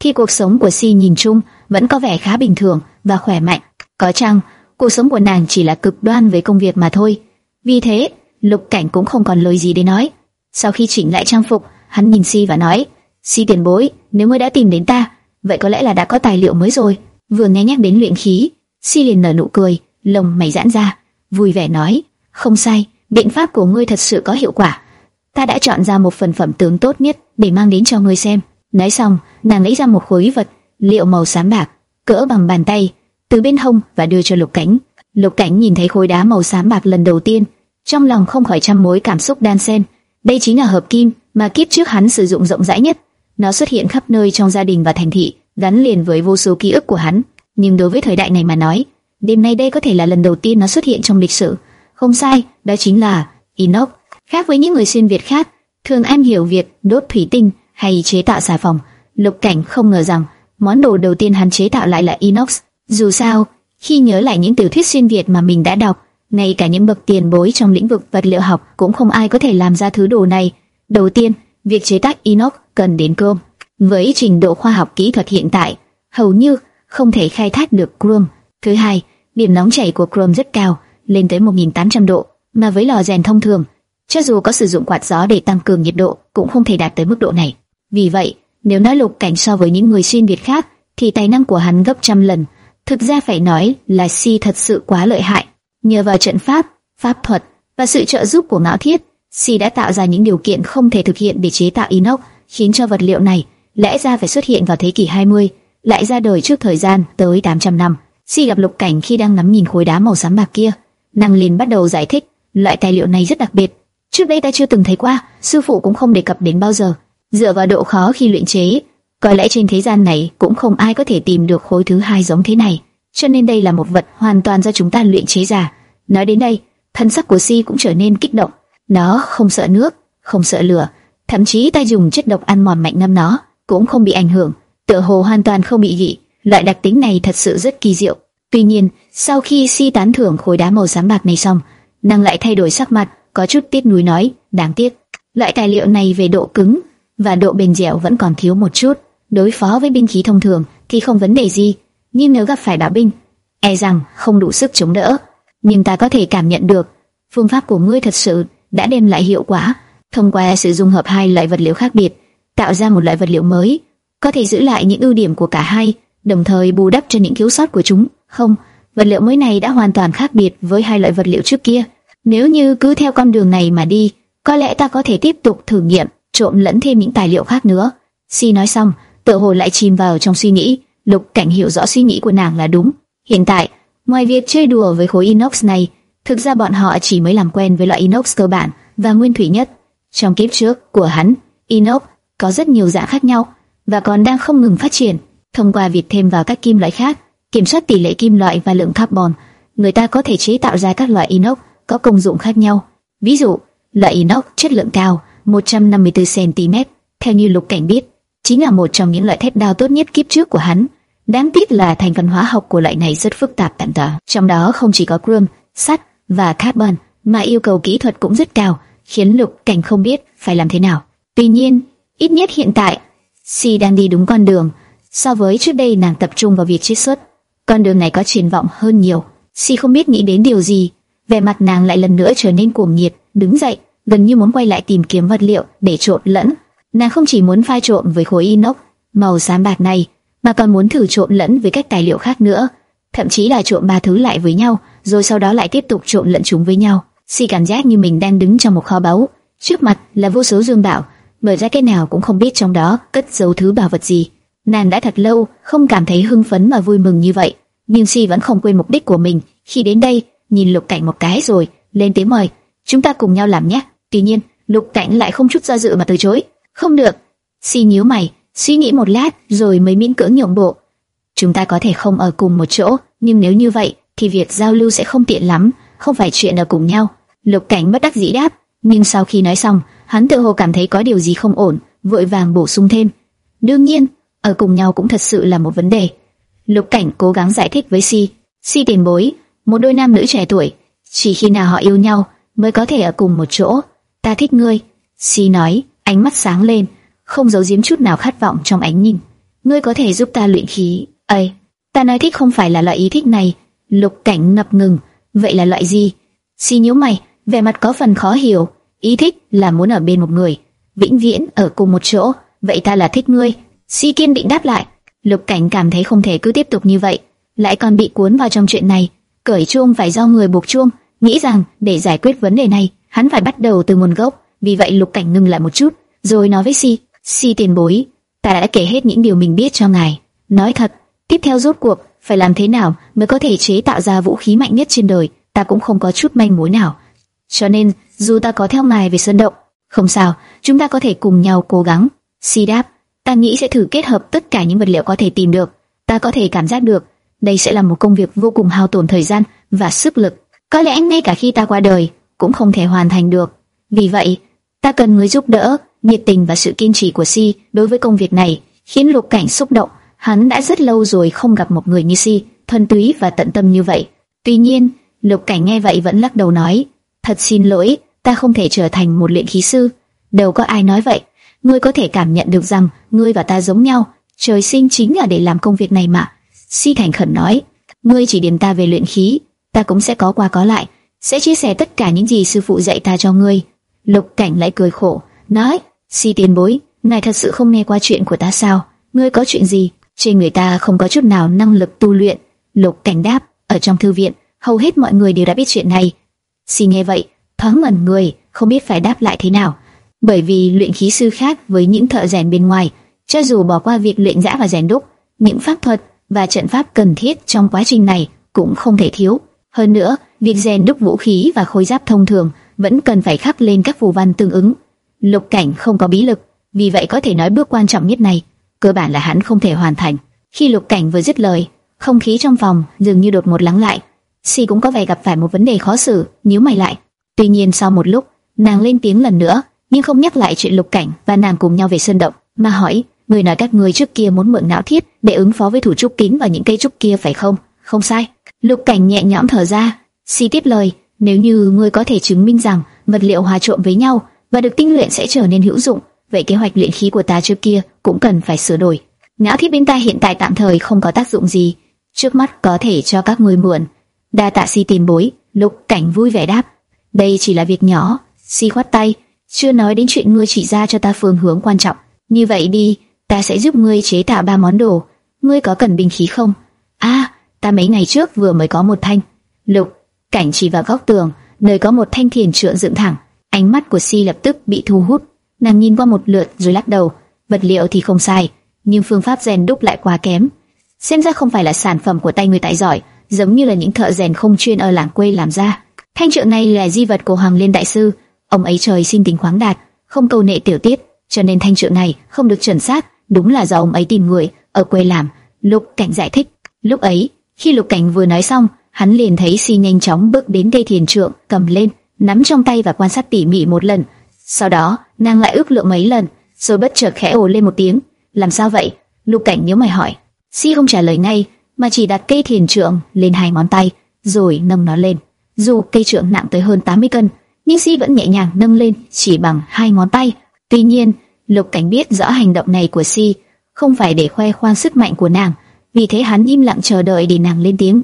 thì cuộc sống của Si nhìn chung vẫn có vẻ khá bình thường và khỏe mạnh. Có chăng, cuộc sống của nàng chỉ là cực đoan với công việc mà thôi. Vì thế, Lục Cảnh cũng không còn lời gì để nói. Sau khi chỉnh lại trang phục, hắn nhìn Si và nói: "Si tiền bối, nếu ngươi đã tìm đến ta, vậy có lẽ là đã có tài liệu mới rồi." Vừa nghe nhắc đến luyện khí, Si liền nở nụ cười, lồng mày giãn ra, vui vẻ nói: "Không sai, biện pháp của ngươi thật sự có hiệu quả. Ta đã chọn ra một phần phẩm tướng tốt nhất để mang đến cho ngươi xem." Nói xong, nàng lấy ra một khối vật liệu màu xám bạc, cỡ bằng bàn tay, từ bên hông và đưa cho Lục Cảnh. Lục Cảnh nhìn thấy khối đá màu xám bạc lần đầu tiên, trong lòng không khỏi trăm mối cảm xúc đan xen. Đây chính là hợp kim mà kiếp trước hắn sử dụng rộng rãi nhất. Nó xuất hiện khắp nơi trong gia đình và thành thị, gắn liền với vô số ký ức của hắn. Nhưng đối với thời đại này mà nói, đêm nay đây có thể là lần đầu tiên nó xuất hiện trong lịch sử. Không sai, đó chính là inox. Khác với những người xuyên Việt khác, thường am hiểu việc đốt thủy tinh hay chế tạo xà phòng, Lục Cảnh không ngờ rằng món đồ đầu tiên hắn chế tạo lại là inox. Dù sao, khi nhớ lại những tiểu thuyết xuyên Việt mà mình đã đọc, ngay cả những bậc tiền bối trong lĩnh vực vật liệu học cũng không ai có thể làm ra thứ đồ này. Đầu tiên, việc chế tác inox cần đến chrome. Với trình độ khoa học kỹ thuật hiện tại, hầu như không thể khai thác được chrome. Thứ hai, điểm nóng chảy của chrome rất cao, lên tới 1.800 độ, mà với lò rèn thông thường, cho dù có sử dụng quạt gió để tăng cường nhiệt độ, cũng không thể đạt tới mức độ này. Vì vậy, nếu nói lục cảnh so với những người xuyên Việt khác, thì tài năng của hắn gấp trăm lần. Thực ra phải nói là Si thật sự quá lợi hại. Nhờ vào trận pháp, pháp thuật và sự trợ giúp của Ngạo Thiết, Si đã tạo ra những điều kiện không thể thực hiện để chế tạo inox, khiến cho vật liệu này lẽ ra phải xuất hiện vào thế kỷ 20, lại ra đời trước thời gian tới 800 năm. Si gặp Lục Cảnh khi đang ngắm nhìn khối đá màu xám bạc kia, nàng liền bắt đầu giải thích, loại tài liệu này rất đặc biệt, trước đây ta chưa từng thấy qua, sư phụ cũng không đề cập đến bao giờ. Dựa vào độ khó khi luyện chế, có lẽ trên thế gian này cũng không ai có thể tìm được khối thứ hai giống thế này cho nên đây là một vật hoàn toàn do chúng ta luyện chế ra. Nói đến đây, thân sắc của Si cũng trở nên kích động. Nó không sợ nước, không sợ lửa, thậm chí ta dùng chất độc ăn mòn mạnh ngâm nó cũng không bị ảnh hưởng, tựa hồ hoàn toàn không bị dị. Loại đặc tính này thật sự rất kỳ diệu. Tuy nhiên, sau khi Si tán thưởng khối đá màu xám bạc này xong, nàng lại thay đổi sắc mặt, có chút tiếc nuối nói, đáng tiếc, loại tài liệu này về độ cứng và độ bền dẻo vẫn còn thiếu một chút. Đối phó với binh khí thông thường thì không vấn đề gì, nhưng nếu gặp phải đạo binh, e rằng không đủ sức chống đỡ. Nhưng ta có thể cảm nhận được, phương pháp của ngươi thật sự đã đem lại hiệu quả. Thông qua sự dung hợp hai loại vật liệu khác biệt, tạo ra một loại vật liệu mới, có thể giữ lại những ưu điểm của cả hai, đồng thời bù đắp cho những thiếu sót của chúng. Không, vật liệu mới này đã hoàn toàn khác biệt với hai loại vật liệu trước kia. Nếu như cứ theo con đường này mà đi, có lẽ ta có thể tiếp tục thử nghiệm, trộn lẫn thêm những tài liệu khác nữa. Si nói xong, tựa hồ lại chìm vào trong suy nghĩ. Lục Cảnh hiểu rõ suy nghĩ của nàng là đúng. Hiện tại, ngoài việc chơi đùa với khối inox này, thực ra bọn họ chỉ mới làm quen với loại inox cơ bản và nguyên thủy nhất. Trong kiếp trước của hắn, inox có rất nhiều dạng khác nhau và còn đang không ngừng phát triển. Thông qua việc thêm vào các kim loại khác, kiểm soát tỷ lệ kim loại và lượng carbon, người ta có thể chế tạo ra các loại inox có công dụng khác nhau. Ví dụ, loại inox chất lượng cao 154 cm, theo như Lục Cảnh biết, chính là một trong những loại thép đao tốt nhất kiếp trước của hắn. Đáng tiếc là thành phần hóa học của loại này rất phức tạp tạm tờ, trong đó không chỉ có chrome, sắt và carbon, mà yêu cầu kỹ thuật cũng rất cao, khiến Lục Cảnh không biết phải làm thế nào. Tuy nhiên, ít nhất hiện tại, Si đang đi đúng con đường. So với trước đây nàng tập trung vào việc chiết xuất, con đường này có triển vọng hơn nhiều. Si không biết nghĩ đến điều gì, vẻ mặt nàng lại lần nữa trở nên cuồng nhiệt, đứng dậy, gần như muốn quay lại tìm kiếm vật liệu để trộn lẫn Nàng không chỉ muốn pha trộn với khối inox màu xám bạc này, mà còn muốn thử trộn lẫn với các tài liệu khác nữa, thậm chí là trộn ba thứ lại với nhau, rồi sau đó lại tiếp tục trộn lẫn chúng với nhau. Si cảm giác như mình đang đứng trong một kho báu, trước mặt là vô số dương bảo, mở ra cái nào cũng không biết trong đó cất giấu thứ bảo vật gì. Nàng đã thật lâu không cảm thấy hưng phấn mà vui mừng như vậy, nhưng Si vẫn không quên mục đích của mình khi đến đây, nhìn Lục Cảnh một cái rồi lên tiếng mời, chúng ta cùng nhau làm nhé. Tuy nhiên, Lục Cảnh lại không chút do dự mà từ chối. Không được. Si nhíu mày, suy nghĩ một lát rồi mới miễn cưỡng nhượng bộ. Chúng ta có thể không ở cùng một chỗ, nhưng nếu như vậy thì việc giao lưu sẽ không tiện lắm, không phải chuyện ở cùng nhau. Lục Cảnh bất đắc dĩ đáp, nhưng sau khi nói xong, hắn tự hồ cảm thấy có điều gì không ổn, vội vàng bổ sung thêm. Đương nhiên, ở cùng nhau cũng thật sự là một vấn đề. Lục Cảnh cố gắng giải thích với Si. Si tiền bối, một đôi nam nữ trẻ tuổi, chỉ khi nào họ yêu nhau mới có thể ở cùng một chỗ. Ta thích ngươi. Si nói, ánh mắt sáng lên, không giấu giếm chút nào khát vọng trong ánh nhìn. Ngươi có thể giúp ta luyện khí. Ây, ta nói thích không phải là loại ý thích này. Lục Cảnh ngập ngừng, vậy là loại gì? Si nhíu mày, vẻ mặt có phần khó hiểu. Ý thích là muốn ở bên một người, vĩnh viễn ở cùng một chỗ. Vậy ta là thích ngươi. Si kiên định đáp lại. Lục Cảnh cảm thấy không thể cứ tiếp tục như vậy, lại còn bị cuốn vào trong chuyện này. Cởi chuông phải do người buộc chuông, nghĩ rằng để giải quyết vấn đề này, hắn phải bắt đầu từ nguồn gốc. Vì vậy Lục Cảnh ngừng lại một chút, rồi nói với Si, Si tiền bối, ta đã kể hết những điều mình biết cho ngài. Nói thật, tiếp theo rốt cuộc phải làm thế nào mới có thể chế tạo ra vũ khí mạnh nhất trên đời, ta cũng không có chút manh mối nào. Cho nên, dù ta có theo ngài về sơn động, không sao, chúng ta có thể cùng nhau cố gắng. Si đáp, ta nghĩ sẽ thử kết hợp tất cả những vật liệu có thể tìm được. Ta có thể cảm giác được, đây sẽ là một công việc vô cùng hao tổn thời gian và sức lực. Có lẽ ngay cả khi ta qua đời, cũng không thể hoàn thành được. Vì vậy, ta cần người giúp đỡ, nhiệt tình và sự kiên trì của Si đối với công việc này khiến Lục Cảnh xúc động. Hắn đã rất lâu rồi không gặp một người như Si, thân túy và tận tâm như vậy. Tuy nhiên, Lục Cảnh nghe vậy vẫn lắc đầu nói: "Thật xin lỗi, ta không thể trở thành một luyện khí sư." Đâu có ai nói vậy. Ngươi có thể cảm nhận được rằng ngươi và ta giống nhau, trời sinh chính là để làm công việc này mà. Si thành khẩn nói: "Ngươi chỉ điểm ta về luyện khí, ta cũng sẽ có qua có lại, sẽ chia sẻ tất cả những gì sư phụ dạy ta cho ngươi." Lục Cảnh lại cười khổ, nói: Si tiền bối, ngài thật sự không nghe qua chuyện của ta sao? Ngươi có chuyện gì? Trên người ta không có chút nào năng lực tu luyện. Lục cảnh đáp, ở trong thư viện, hầu hết mọi người đều đã biết chuyện này. Si nghe vậy, thoáng ngẩn người, không biết phải đáp lại thế nào. Bởi vì luyện khí sư khác với những thợ rèn bên ngoài, cho dù bỏ qua việc luyện giã và rèn đúc, những pháp thuật và trận pháp cần thiết trong quá trình này cũng không thể thiếu. Hơn nữa, việc rèn đúc vũ khí và khôi giáp thông thường vẫn cần phải khắc lên các phù văn tương ứng. Lục Cảnh không có bí lực, vì vậy có thể nói bước quan trọng nhất này, cơ bản là hắn không thể hoàn thành. Khi Lục Cảnh vừa dứt lời, không khí trong phòng dường như đột một lắng lại. Si cũng có vẻ gặp phải một vấn đề khó xử, nhíu mày lại. Tuy nhiên sau một lúc, nàng lên tiếng lần nữa, nhưng không nhắc lại chuyện Lục Cảnh và nàng cùng nhau về sơn động, mà hỏi: người nói các ngươi trước kia muốn mượn não thiết để ứng phó với thủ trúc kính và những cây trúc kia phải không? Không sai. Lục Cảnh nhẹ nhõm thở ra, Si tiếp lời: nếu như ngươi có thể chứng minh rằng vật liệu hòa trộn với nhau và được tinh luyện sẽ trở nên hữu dụng, vậy kế hoạch luyện khí của ta trước kia cũng cần phải sửa đổi. Ngã thiết bên ta hiện tại tạm thời không có tác dụng gì, trước mắt có thể cho các ngươi mượn. Đa tạ si tiền bối, lục cảnh vui vẻ đáp. Đây chỉ là việc nhỏ, si khoát tay, chưa nói đến chuyện ngươi chỉ ra cho ta phương hướng quan trọng. Như vậy đi, ta sẽ giúp ngươi chế tạo ba món đồ. Ngươi có cần binh khí không? À, ta mấy ngày trước vừa mới có một thanh. Lục cảnh chỉ vào góc tường, nơi có một thanh thiền trượng dựng thẳng. Ánh mắt của Si lập tức bị thu hút, nàng nhìn qua một lượt rồi lắc đầu. Vật liệu thì không sai, nhưng phương pháp rèn đúc lại quá kém. Xem ra không phải là sản phẩm của tay người tài giỏi, giống như là những thợ rèn không chuyên ở làng quê làm ra. Thanh trượng này là di vật của Hoàng Liên đại sư, ông ấy trời sinh tính khoáng đạt, không cầu nệ tiểu tiết, cho nên thanh trượng này không được chuẩn xác, đúng là do ông ấy tìm người ở quê làm. Lục Cảnh giải thích. Lúc ấy, khi Lục Cảnh vừa nói xong, hắn liền thấy Si nhanh chóng bước đến cây thiền trượng, cầm lên, nắm trong tay và quan sát tỉ mỉ một lần. Sau đó, nàng lại ước lượng mấy lần, rồi bất chợt khẽ ồ lên một tiếng. Làm sao vậy? Lục Cảnh nhíu mày hỏi. Si không trả lời ngay, mà chỉ đặt cây thiền trượng lên hai ngón tay, rồi nâng nó lên. Dù cây trượng nặng tới hơn 80 cân, nhưng Si vẫn nhẹ nhàng nâng lên chỉ bằng hai ngón tay. Tuy nhiên, Lục Cảnh biết rõ hành động này của Si không phải để khoe khoang sức mạnh của nàng, vì thế hắn im lặng chờ đợi để nàng lên tiếng.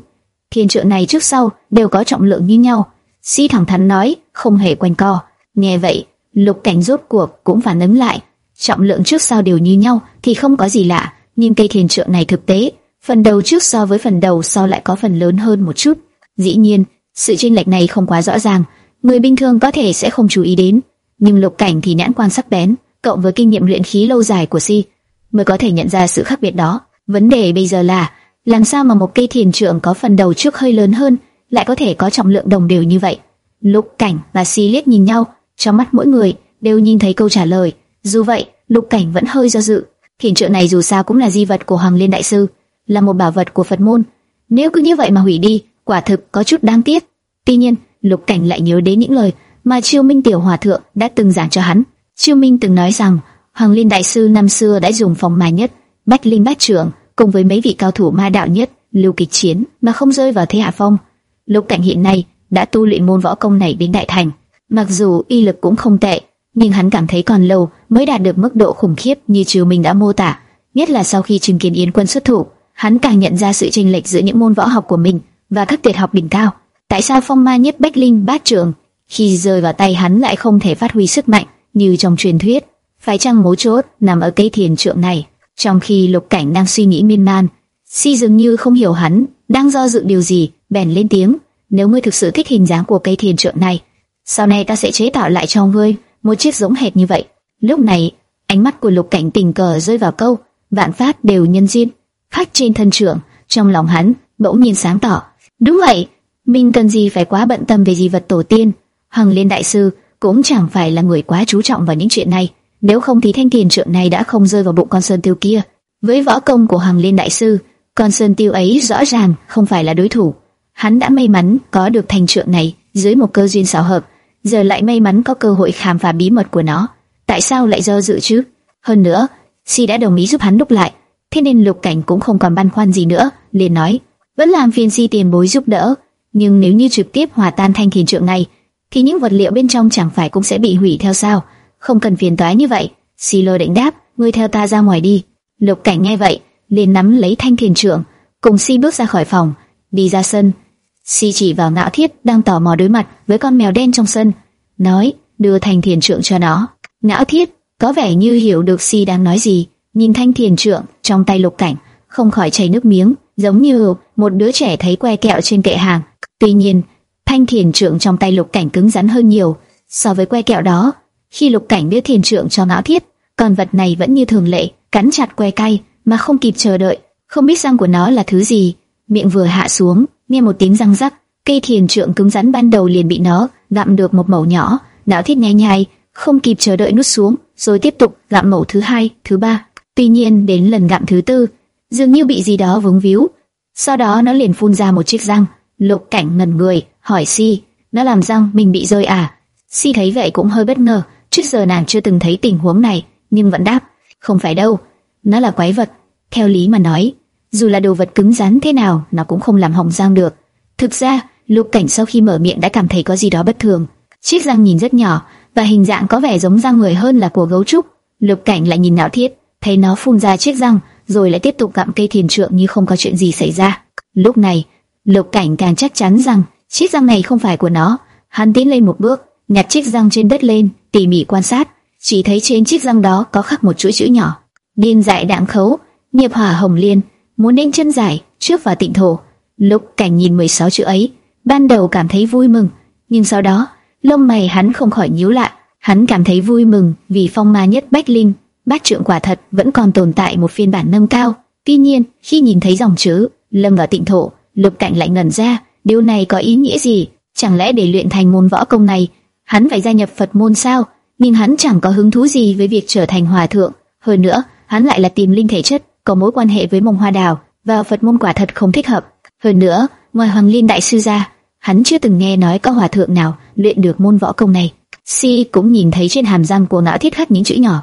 Thiên trượng này trước sau đều có trọng lượng như nhau, Si thẳng thắn nói, không hề quanh co. Nghe vậy, Lục Cảnh rốt cuộc cũng phản ứng lại, trọng lượng trước sau đều như nhau thì không có gì lạ, nhưng cây thiền trượng này thực tế, phần đầu trước so với phần đầu sau lại có phần lớn hơn một chút. Dĩ nhiên, sự chênh lệch này không quá rõ ràng, người bình thường có thể sẽ không chú ý đến, nhưng Lục Cảnh thì nhãn quan sắc bén, cộng với kinh nghiệm luyện khí lâu dài của Si, mới có thể nhận ra sự khác biệt đó. Vấn đề bây giờ là làm sao mà một cây thiền trượng có phần đầu trước hơi lớn hơn lại có thể có trọng lượng đồng đều như vậy. Lục Cảnh và Si liếc nhìn nhau, trong mắt mỗi người đều nhìn thấy câu trả lời. Dù vậy, Lục Cảnh vẫn hơi do dự. Thiền trượng này dù sao cũng là di vật của Hoàng Liên đại sư, là một bảo vật của Phật môn. Nếu cứ như vậy mà hủy đi, quả thực có chút đáng tiếc. Tuy nhiên, Lục Cảnh lại nhớ đến những lời mà Chiêu Minh tiểu hòa thượng đã từng giảng cho hắn. Chiêu Minh từng nói rằng Hoàng Liên đại sư năm xưa đã dùng phòng mài nhất Bách Linh bách Trưởng cùng với mấy vị cao thủ ma đạo nhất lưu kịch chiến mà không rơi vào thế hạ phong. Lục Cảnh hiện nay đã tu luyện môn võ công này đến đại thành, mặc dù y lực cũng không tệ, nhưng hắn cảm thấy còn lâu mới đạt được mức độ khủng khiếp như chiều mình đã mô tả. Nhất là sau khi chứng kiến Yến Quân xuất thủ, hắn càng nhận ra sự chênh lệch giữa những môn võ học của mình và các tuyệt học đỉnh cao. Tại sao phong ma nhất bách linh bát trường khi rơi vào tay hắn lại không thể phát huy sức mạnh như trong truyền thuyết? Phải chăng mấu chốt nằm ở cây thiền trượng này? Trong khi lục cảnh đang suy nghĩ miên man, si dường như không hiểu hắn đang do dự điều gì, bèn lên tiếng: nếu ngươi thực sự thích hình dáng của cây thiền trượng này, sau này ta sẽ chế tạo lại cho ngươi một chiếc giống hệt như vậy. Lúc này, ánh mắt của lục cảnh tình cờ rơi vào câu vạn pháp đều nhân duyên khắc trên thân trưởng, trong lòng hắn bỗng nhiên sáng tỏ. Đúng vậy, mình cần gì phải quá bận tâm về di vật tổ tiên. Hằng Liên đại sư cũng chẳng phải là người quá chú trọng vào những chuyện này, nếu không thì thanh tiền trượng này đã không rơi vào bụng con sơn tiêu kia. Với võ công của Hoàng Liên đại sư, con sơn tiêu ấy rõ ràng không phải là đối thủ. Hắn đã may mắn có được thanh trượng này dưới một cơ duyên xảo hợp, giờ lại may mắn có cơ hội khám phá bí mật của nó. Tại sao lại do dự chứ? Hơn nữa, Si đã đồng ý giúp hắn đúc lại, thế nên Lục Cảnh cũng không còn băn khoăn gì nữa, liền nói, vẫn làm phiền Si tiền bối giúp đỡ, nhưng nếu như trực tiếp hòa tan thanh thiền trượng này, thì những vật liệu bên trong chẳng phải cũng sẽ bị hủy theo sao? Không cần phiền toái như vậy. Si định đáp, ngươi theo ta ra ngoài đi. Lục Cảnh nghe vậy, liền nắm lấy thanh thiền trượng, cùng Si bước ra khỏi phòng, đi ra sân. Si chỉ vào ngạo thiết đang tò mò đối mặt với con mèo đen trong sân, nói đưa thanh thiền trượng cho nó. Ngạo thiết có vẻ như hiểu được Si đang nói gì, nhìn thanh thiền trượng trong tay lục cảnh, không khỏi chảy nước miếng, giống như một đứa trẻ thấy que kẹo trên kệ hàng. Tuy nhiên, thanh thiền trượng trong tay lục cảnh cứng rắn hơn nhiều so với que kẹo đó. Khi lục cảnh đưa thiền trượng cho ngạo thiết, con vật này vẫn như thường lệ, cắn chặt que cay mà không kịp chờ đợi, không biết răng của nó là thứ gì. Miệng vừa hạ xuống, nghe một tiếng răng rắc, cây thiền trượng cứng rắn ban đầu liền bị nó gặm được một mẩu nhỏ. Ngạo thiết nhai nhai, không kịp chờ đợi nuốt xuống, rồi tiếp tục gặm mẩu thứ hai, thứ ba. Tuy nhiên đến lần gặm thứ tư, dường như bị gì đó vướng víu. Sau đó nó liền phun ra một chiếc răng. Lục cảnh ngẩn người, hỏi Si, nó làm răng mình bị rơi à? Si thấy vậy cũng hơi bất ngờ, trước giờ nàng chưa từng thấy tình huống này, nhưng vẫn đáp, không phải đâu, nó là quái vật. Theo lý mà nói, dù là đồ vật cứng rắn thế nào, nó cũng không làm hỏng răng được. Thực ra, lục cảnh sau khi mở miệng đã cảm thấy có gì đó bất thường. Chiếc răng nhìn rất nhỏ và hình dạng có vẻ giống răng người hơn là của gấu trúc. Lục cảnh lại nhìn não thiết, thấy nó phun ra chiếc răng, rồi lại tiếp tục gặm cây thiền trượng như không có chuyện gì xảy ra. Lúc này, Lục Cảnh càng chắc chắn rằng chiếc răng này không phải của nó. Hắn tiến lên một bước, nhặt chiếc răng trên đất lên, tỉ mỉ quan sát, chỉ thấy trên chiếc răng đó có khắc một chuỗi chữ nhỏ: Điên dại đạm khấu, nghiệp hỏa hồng liên, muốn đến chân giải, trước và tịnh thổ. Lục Cảnh nhìn 16 chữ ấy, ban đầu cảm thấy vui mừng, nhưng sau đó, lông mày hắn không khỏi nhíu lại. Hắn cảm thấy vui mừng vì phong ma nhất bách linh bát trượng quả thật vẫn còn tồn tại một phiên bản nâng cao. Tuy nhiên, khi nhìn thấy dòng chữ lâm vào tịnh thổ, lục cảnh lại ngẩn ra, điều này có ý nghĩa gì? Chẳng lẽ để luyện thành môn võ công này, hắn phải gia nhập Phật môn sao? Nhưng hắn chẳng có hứng thú gì với việc trở thành hòa thượng. Hơn nữa, hắn lại là tìm linh thể chất, có mối quan hệ với mông hoa đào, và Phật môn quả thật không thích hợp. Hơn nữa, ngoài Hoàng Liên đại sư ra, hắn chưa từng nghe nói có hòa thượng nào luyện được môn võ công này. Si cũng nhìn thấy trên hàm răng của ngã thiết khắc những chữ nhỏ,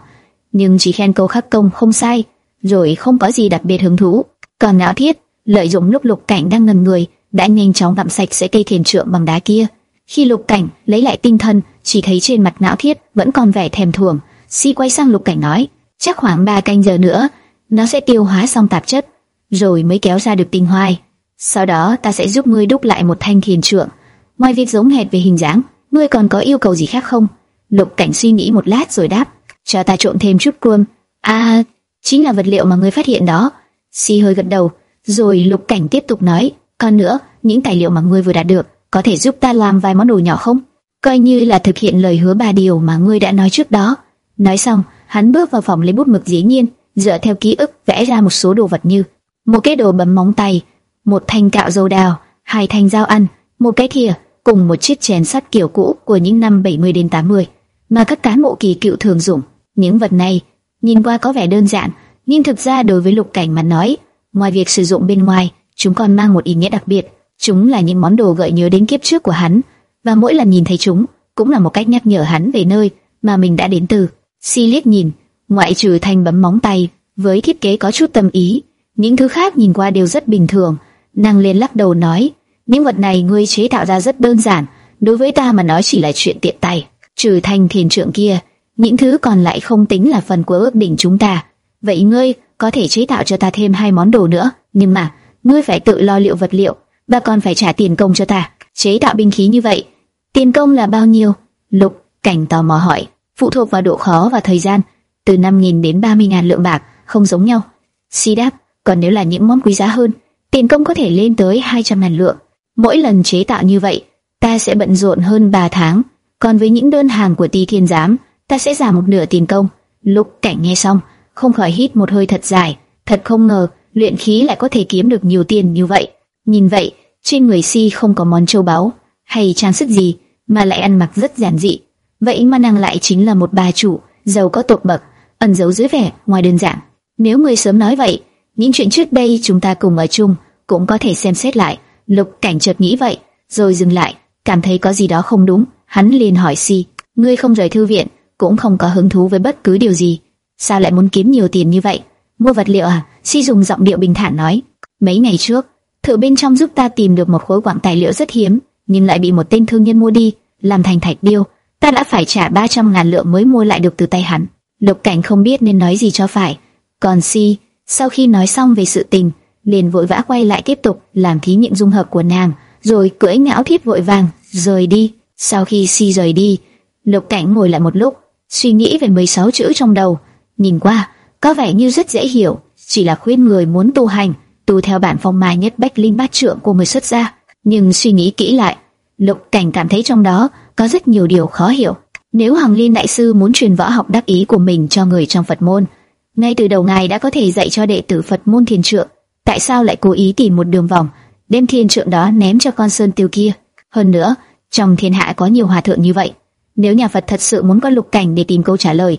nhưng chỉ khen câu khắc công không sai, rồi không có gì đặc biệt hứng thú. Còn não thiết, lợi dụng lúc lục cảnh đang ngần người, đã nhanh chóng gặm sạch sẽ cây thiền trượng bằng đá kia. Khi lục cảnh lấy lại tinh thần, chỉ thấy trên mặt não thiết vẫn còn vẻ thèm thuồng. Si quay sang lục cảnh nói, chắc khoảng 3 canh giờ nữa, nó sẽ tiêu hóa xong tạp chất, rồi mới kéo ra được tinh hoai. Sau đó ta sẽ giúp ngươi đúc lại một thanh thiền trượng. Ngoài việc giống hệt về hình dáng, ngươi còn có yêu cầu gì khác không? Lục cảnh suy nghĩ một lát rồi đáp, cho ta trộn thêm chút crom. À, chính là vật liệu mà ngươi phát hiện đó. Si hơi gật đầu, rồi Lục Cảnh tiếp tục nói, còn nữa, những tài liệu mà ngươi vừa đạt được, có thể giúp ta làm vài món đồ nhỏ không? Coi như là thực hiện lời hứa ba điều mà ngươi đã nói trước đó. Nói xong, hắn bước vào phòng lấy bút mực dĩ nhiên, dựa theo ký ức vẽ ra một số đồ vật như một cái đồ bấm móng tay, một thanh cạo dầu đào, hai thanh dao ăn, một cái thìa, cùng một chiếc chén sắt kiểu cũ của những năm 70 đến 80 mà các cán bộ kỳ cựu thường dùng. Những vật này nhìn qua có vẻ đơn giản, nhưng thực ra đối với Lục Cảnh mà nói, ngoài việc sử dụng bên ngoài, chúng còn mang một ý nghĩa đặc biệt. Chúng là những món đồ gợi nhớ đến kiếp trước của hắn, và mỗi lần nhìn thấy chúng, cũng là một cách nhắc nhở hắn về nơi mà mình đã đến từ. Si liếc nhìn, ngoại trừ thanh bấm móng tay với thiết kế có chút tâm ý, những thứ khác nhìn qua đều rất bình thường. Nàng liền lắc đầu nói, những vật này ngươi chế tạo ra rất đơn giản, đối với ta mà nói chỉ là chuyện tiện tay. Trừ thanh thiền trượng kia, những thứ còn lại không tính là phần của ước định chúng ta. Vậy ngươi có thể chế tạo cho ta thêm hai món đồ nữa, nhưng mà ngươi phải tự lo liệu vật liệu bà còn phải trả tiền công cho ta. Chế tạo binh khí như vậy, tiền công là bao nhiêu? Lục Cảnh tò mò hỏi, phụ thuộc vào độ khó và thời gian, từ 5.000 đến 30.000 lượng bạc, không giống nhau. Si đáp, còn nếu là những món quý giá hơn, tiền công có thể lên tới 200.000 lượng. Mỗi lần chế tạo như vậy, ta sẽ bận rộn hơn 3 tháng, còn với những đơn hàng của Ti Thiên Giám, ta sẽ giảm một nửa tiền công. Lục Cảnh nghe xong, không khỏi hít một hơi thật dài, thật không ngờ, luyện khí lại có thể kiếm được nhiều tiền như vậy. Nhìn vậy, trên người Si không có món châu báu hay trang sức gì, mà lại ăn mặc rất giản dị. Vậy mà nàng lại chính là một bà chủ, giàu có tột bậc, ẩn giấu dưới vẻ ngoài đơn giản. Nếu người sớm nói vậy, những chuyện trước đây chúng ta cùng ở chung cũng có thể xem xét lại. Lục Cảnh chợt nghĩ vậy, rồi dừng lại, cảm thấy có gì đó không đúng, hắn liền hỏi Si, ngươi không rời thư viện, cũng không có hứng thú với bất cứ điều gì, sao lại muốn kiếm nhiều tiền như vậy? Mua vật liệu à? Si dùng giọng điệu bình thản nói, mấy ngày trước, thử bên trong giúp ta tìm được một khối quặng tài liệu rất hiếm, nhưng lại bị một tên thương nhân mua đi, làm thành thạch điêu, ta đã phải trả 300 ngàn lượng mới mua lại được từ tay hắn. Lục Cảnh không biết nên nói gì cho phải, còn Si, sau khi nói xong về sự tình, liền vội vã quay lại tiếp tục làm thí nghiệm dung hợp của nàng, rồi cưỡi ngão thiết vội vàng rời đi. Sau khi Si rời đi, Lục Cảnh ngồi lại một lúc, suy nghĩ về 16 chữ trong đầu, nhìn qua có vẻ như rất dễ hiểu, chỉ là khuyên người muốn tu hành, tu theo bản phong mai nhất bách linh bát trượng của người xuất gia. Nhưng suy nghĩ kỹ lại, Lục Cảnh cảm thấy trong đó có rất nhiều điều khó hiểu. Nếu Hằng Liên đại sư muốn truyền võ học đắc ý của mình cho người trong Phật môn, ngay từ đầu ngài đã có thể dạy cho đệ tử Phật môn thiền trượng, tại sao lại cố ý tìm một đường vòng, đem thiền trượng đó ném cho con sơn tiêu kia? Hơn nữa, trong thiên hạ có nhiều hòa thượng như vậy, nếu nhà Phật thật sự muốn có Lục Cảnh để tìm câu trả lời,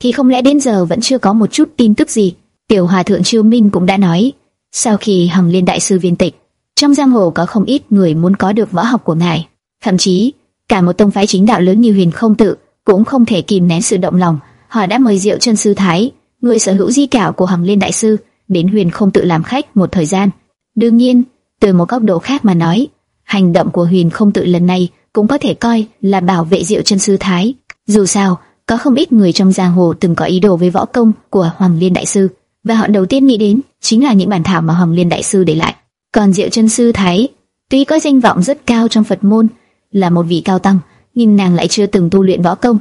thì không lẽ đến giờ vẫn chưa có một chút tin tức gì? Tiểu Hòa thượng Chiêu Minh cũng đã nói, sau khi Hằng Liên đại sư viên tịch, trong giang hồ có không ít người muốn có được võ học của ngài, thậm chí cả một tông phái chính đạo lớn như Huyền Không Tự cũng không thể kìm nén sự động lòng. Họ đã mời Diệu Chân sư Thái, người sở hữu di cảo của Hằng Liên đại sư, đến Huyền Không Tự làm khách một thời gian. Đương nhiên, từ một góc độ khác mà nói, hành động của Huyền Không Tự lần này cũng có thể coi là bảo vệ Diệu Chân sư Thái. Dù sao, có không ít người trong giang hồ từng có ý đồ với võ công của Hoàng Liên đại sư, và họ đầu tiên nghĩ đến chính là những bản thảo mà Hoàng Liên đại sư để lại. Còn Diệu Chân sư Thái, tuy có danh vọng rất cao trong Phật môn, là một vị cao tăng, nhưng nàng lại chưa từng tu luyện võ công.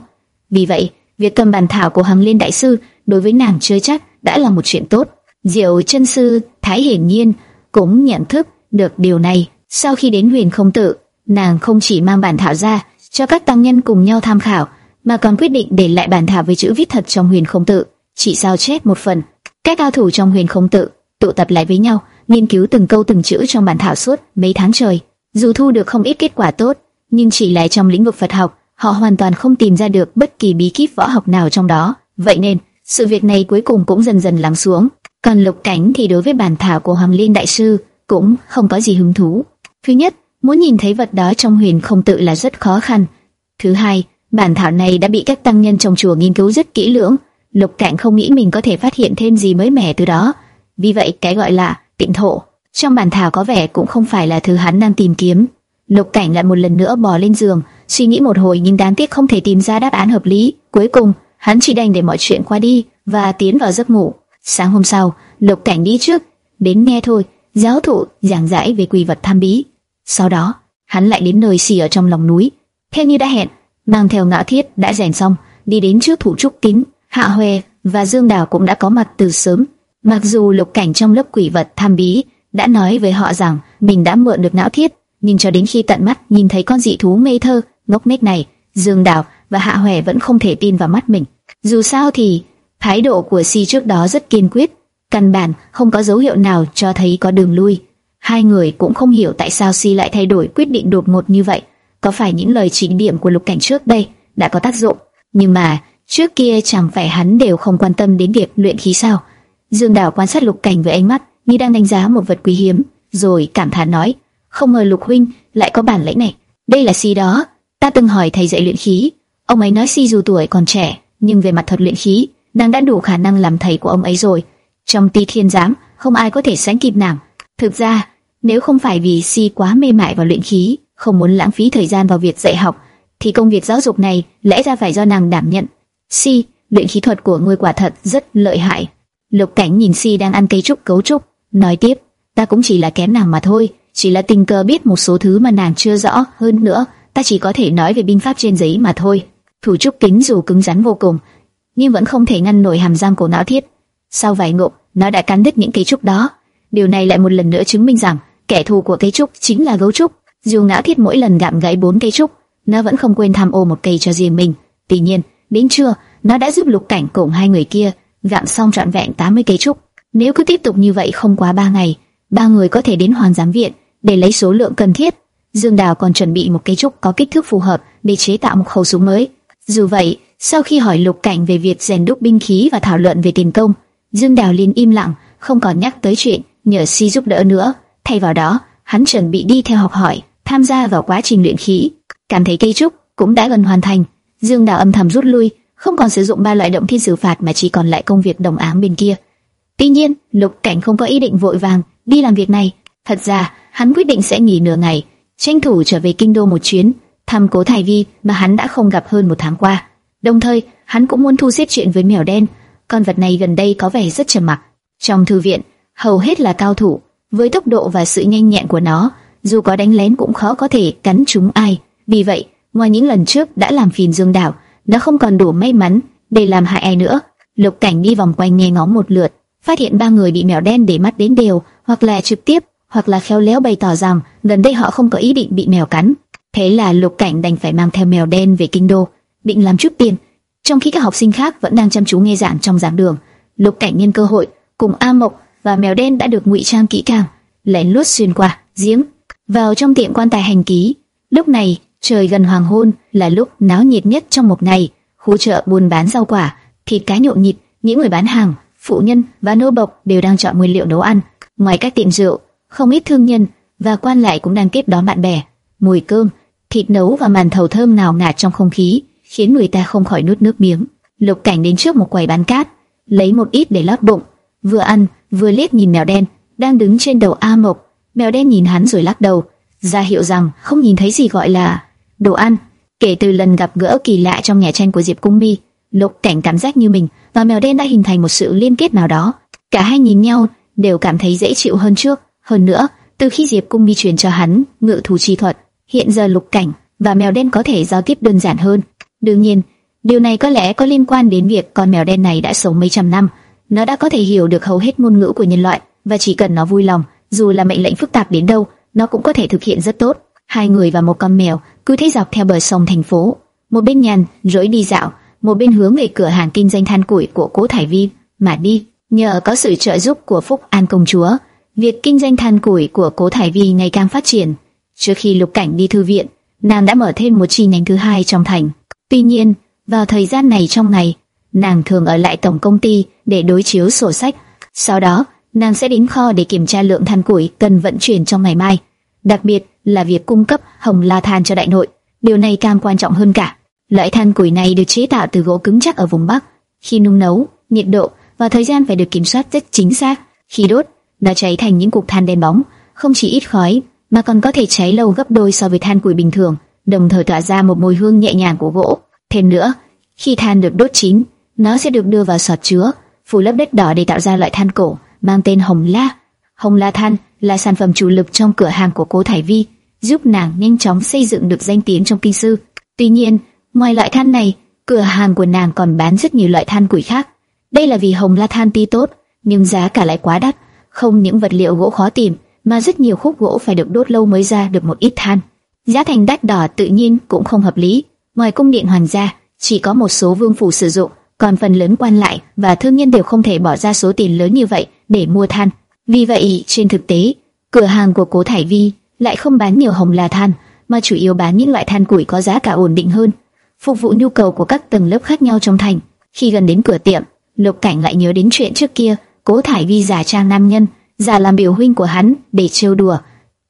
Vì vậy, việc cầm bản thảo của Hoàng Liên đại sư đối với nàng chưa chắc đã là một chuyện tốt. Diệu chân sư Thái hiển nhiên cũng nhận thức được điều này. Sau khi đến Huyền Không Tự, nàng không chỉ mang bản thảo ra cho các tăng nhân cùng nhau tham khảo, mà còn quyết định để lại bản thảo với chữ viết thật trong Huyền Không Tự, chỉ sao chép một phần. Các cao thủ trong Huyền Không Tự tụ tập lại với nhau, nghiên cứu từng câu từng chữ trong bản thảo suốt mấy tháng trời. Dù thu được không ít kết quả tốt, nhưng chỉ là trong lĩnh vực Phật học, họ hoàn toàn không tìm ra được bất kỳ bí kíp võ học nào trong đó. Vậy nên, sự việc này cuối cùng cũng dần dần lắng xuống. Còn Lục Cảnh thì đối với bản thảo của Hoàng Liên đại sư cũng không có gì hứng thú. Thứ nhất, muốn nhìn thấy vật đó trong huyền không tự là rất khó khăn. Thứ hai, bản thảo này đã bị các tăng nhân trong chùa nghiên cứu rất kỹ lưỡng. Lục Cảnh không nghĩ mình có thể phát hiện thêm gì mới mẻ từ đó. Vì vậy, cái gọi là tịnh thổ trong bản thảo có vẻ cũng không phải là thứ hắn đang tìm kiếm. Lục Cảnh lại một lần nữa bò lên giường, suy nghĩ một hồi nhưng đáng tiếc không thể tìm ra đáp án hợp lý. Cuối cùng, hắn chỉ đành để mọi chuyện qua đi và tiến vào giấc ngủ. Sáng hôm sau, Lục Cảnh đi trước, đến nghe thôi, giáo thụ giảng giải về quy vật tham bí. Sau đó, hắn lại đến nơi xì ở trong lòng núi, theo như đã hẹn, mang theo ngạo thiết đã rèn xong, đi đến trước thủ trúc kính, Hạ Huệ và Dương Đào cũng đã có mặt từ sớm. Mặc dù Lục Cảnh trong lớp quỷ vật tham bí đã nói với họ rằng mình đã mượn được não thiết, nhưng cho đến khi tận mắt nhìn thấy con dị thú ngây thơ, ngốc nghếch này, Dương Đào và Hạ Hoè vẫn không thể tin vào mắt mình. Dù sao thì thái độ của Si trước đó rất kiên quyết, căn bản không có dấu hiệu nào cho thấy có đường lui. Hai người cũng không hiểu tại sao Si lại thay đổi quyết định đột ngột như vậy. Có phải những lời chỉ điểm của Lục Cảnh trước đây đã có tác dụng? Nhưng mà trước kia chẳng phải hắn đều không quan tâm đến việc luyện khí sao? Dương Đào quan sát Lục Cảnh với ánh mắt như đang đánh giá một vật quý hiếm, rồi cảm thán nói: không ngờ Lục huynh lại có bản lĩnh này. Đây là si đó, ta từng hỏi thầy dạy luyện khí, ông ấy nói si dù tuổi còn trẻ, nhưng về mặt thuật luyện khí nàng đã đủ khả năng làm thầy của ông ấy rồi. Trong Ti Thiên giám, không ai có thể sánh kịp nàng. Thực ra, nếu không phải vì Si quá mê mải vào luyện khí, không muốn lãng phí thời gian vào việc dạy học, thì công việc giáo dục này lẽ ra phải do nàng đảm nhận. Si, luyện khí thuật của ngươi quả thật rất lợi hại. Lục Cảnh nhìn Si đang ăn cây trúc cấu trúc, nói tiếp, ta cũng chỉ là kém nàng mà thôi, chỉ là tình cờ biết một số thứ mà nàng chưa rõ, hơn nữa, ta chỉ có thể nói về binh pháp trên giấy mà thôi. Thủ trúc kính dù cứng rắn vô cùng, nhưng vẫn không thể ngăn nổi hàm răng cổ não thiết. Sau vài ngụm, nó đã cắn đứt những cây trúc đó. Điều này lại một lần nữa chứng minh rằng kẻ thù của cây trúc chính là gấu trúc. Dù não thiết mỗi lần gặm gãy bốn cây trúc, nó vẫn không quên tham ô một cây cho riêng mình. Tuy nhiên, đến trưa, nó đã giúp lục cảnh cùng hai người kia gặm xong trọn vẹn 80 cây trúc. Nếu cứ tiếp tục như vậy không quá ba ngày, ba người có thể đến hoàn giám viện để lấy số lượng cần thiết. Dương Đào còn chuẩn bị một cây trúc có kích thước phù hợp để chế tạo một khẩu súng mới. Dù vậy, sau khi hỏi Lục Cảnh về việc rèn đúc binh khí và thảo luận về tiền công, Dương Đào liền im lặng, không còn nhắc tới chuyện nhờ Si giúp đỡ nữa. Thay vào đó, hắn chuẩn bị đi theo học hỏi, tham gia vào quá trình luyện khí. Cảm thấy cây trúc cũng đã gần hoàn thành, Dương Đào âm thầm rút lui, không còn sử dụng ba loại động thiên xử phạt mà chỉ còn lại công việc đồng áng bên kia. Tuy nhiên, Lục Cảnh không có ý định vội vàng đi làm việc này. Thật ra, hắn quyết định sẽ nghỉ nửa ngày, tranh thủ trở về kinh đô một chuyến, thăm cố Thải Vi mà hắn đã không gặp hơn một tháng qua. Đồng thời, hắn cũng muốn thu xếp chuyện với mèo đen, con vật này gần đây có vẻ rất trầm mặc. Trong thư viện, hầu hết là cao thủ, với tốc độ và sự nhanh nhẹn của nó, dù có đánh lén cũng khó có thể cắn trúng ai. Vì vậy, ngoài những lần trước đã làm phiền Dương Đảo, nó không còn đủ may mắn để làm hại ai nữa. Lục Cảnh đi vòng quanh nghe ngóng một lượt, phát hiện ba người bị mèo đen để mắt đến đều, hoặc là trực tiếp, hoặc là khéo léo bày tỏ rằng gần đây họ không có ý định bị mèo cắn. Thế là Lục Cảnh đành phải mang theo mèo đen về kinh đô, định làm chút tiền. Trong khi các học sinh khác vẫn đang chăm chú nghe giảng trong giảng đường, Lục Cảnh nhân cơ hội cùng A Mộc và mèo đen đã được ngụy trang kỹ càng, lén lút xuyên qua giếng vào trong tiệm quan tài hành ký. Lúc này trời gần hoàng hôn là lúc náo nhiệt nhất trong một ngày. Khu chợ buôn bán rau quả, thịt cá nhộn nhịp, những người bán hàng, phụ nhân và nô bộc đều đang chọn nguyên liệu nấu ăn. Ngoài các tiệm rượu, không ít thương nhân và quan lại cũng đang tiếp đón bạn bè. Mùi cơm, thịt nấu và màn thầu thơm nào ngạt trong không khí, khiến người ta không khỏi nuốt nước miếng. Lục Cảnh đến trước một quầy bán cát, lấy một ít để lót bụng, vừa ăn vừa liếc nhìn mèo đen đang đứng trên đầu A Mộc. Mèo đen nhìn hắn rồi lắc đầu, ra hiệu rằng không nhìn thấy gì gọi là đồ ăn. Kể từ lần gặp gỡ kỳ lạ trong nhà tranh của Diệp Cung Mi, Lục Cảnh cảm giác như mình và mèo đen đã hình thành một sự liên kết nào đó. Cả hai nhìn nhau đều cảm thấy dễ chịu hơn trước. Hơn nữa, từ khi Diệp Cung Mi truyền cho hắn ngự thú chi thuật, hiện giờ Lục Cảnh và mèo đen có thể giao tiếp đơn giản hơn. Đương nhiên, điều này có lẽ có liên quan đến việc con mèo đen này đã sống mấy trăm năm. Nó đã có thể hiểu được hầu hết ngôn ngữ của nhân loại và chỉ cần nó vui lòng, dù là mệnh lệnh phức tạp đến đâu, nó cũng có thể thực hiện rất tốt. Hai người và một con mèo cứ thế dọc theo bờ sông thành phố, một bên nhàn rỗi đi dạo, một bên hướng về cửa hàng kinh doanh than củi của Cố Thải Vi mà đi. Nhờ có sự trợ giúp của Phúc An công chúa, việc kinh doanh than củi của Cố Thải Vi ngày càng phát triển. Trước khi Lục Cảnh đi thư viện, nàng đã mở thêm một chi nhánh thứ hai trong thành. Tuy nhiên, vào thời gian này trong ngày, nàng thường ở lại tổng công ty để đối chiếu sổ sách. Sau đó, nàng sẽ đến kho để kiểm tra lượng than củi cần vận chuyển trong ngày mai. Đặc biệt là việc cung cấp hồng la than cho đại nội. Điều này càng quan trọng hơn cả. Loại than củi này được chế tạo từ gỗ cứng chắc ở vùng Bắc. Khi nung nấu, nhiệt độ và thời gian phải được kiểm soát rất chính xác. Khi đốt, nó cháy thành những cục than đen bóng, không chỉ ít khói mà còn có thể cháy lâu gấp đôi so với than củi bình thường, đồng thời tỏa ra một mùi hương nhẹ nhàng của gỗ. Thêm nữa, khi than được đốt chín, nó sẽ được đưa vào sọt chứa, phủ lớp đất đỏ để tạo ra loại than cổ mang tên Hồng La. Hồng La than là sản phẩm chủ lực trong cửa hàng của Cố Thải Vi, giúp nàng nhanh chóng xây dựng được danh tiếng trong kinh sư. Tuy nhiên, ngoài loại than này, cửa hàng của nàng còn bán rất nhiều loại than củi khác. Đây là vì Hồng La than tuy tốt, nhưng giá cả lại quá đắt, không những vật liệu gỗ khó tìm, mà rất nhiều khúc gỗ phải được đốt lâu mới ra được một ít than. Giá thành đắt đỏ tự nhiên cũng không hợp lý. Ngoài cung điện hoàng gia, chỉ có một số vương phủ sử dụng, còn phần lớn quan lại và thương nhân đều không thể bỏ ra số tiền lớn như vậy để mua than. Vì vậy, trên thực tế, cửa hàng của Cố Thải Vi lại không bán nhiều hồng là than, mà chủ yếu bán những loại than củi có giá cả ổn định hơn, phục vụ nhu cầu của các tầng lớp khác nhau trong thành. Khi gần đến cửa tiệm, Lục Cảnh lại nhớ đến chuyện trước kia, Cố Thải Vi giả trang nam nhân, giả làm biểu huynh của hắn để trêu đùa.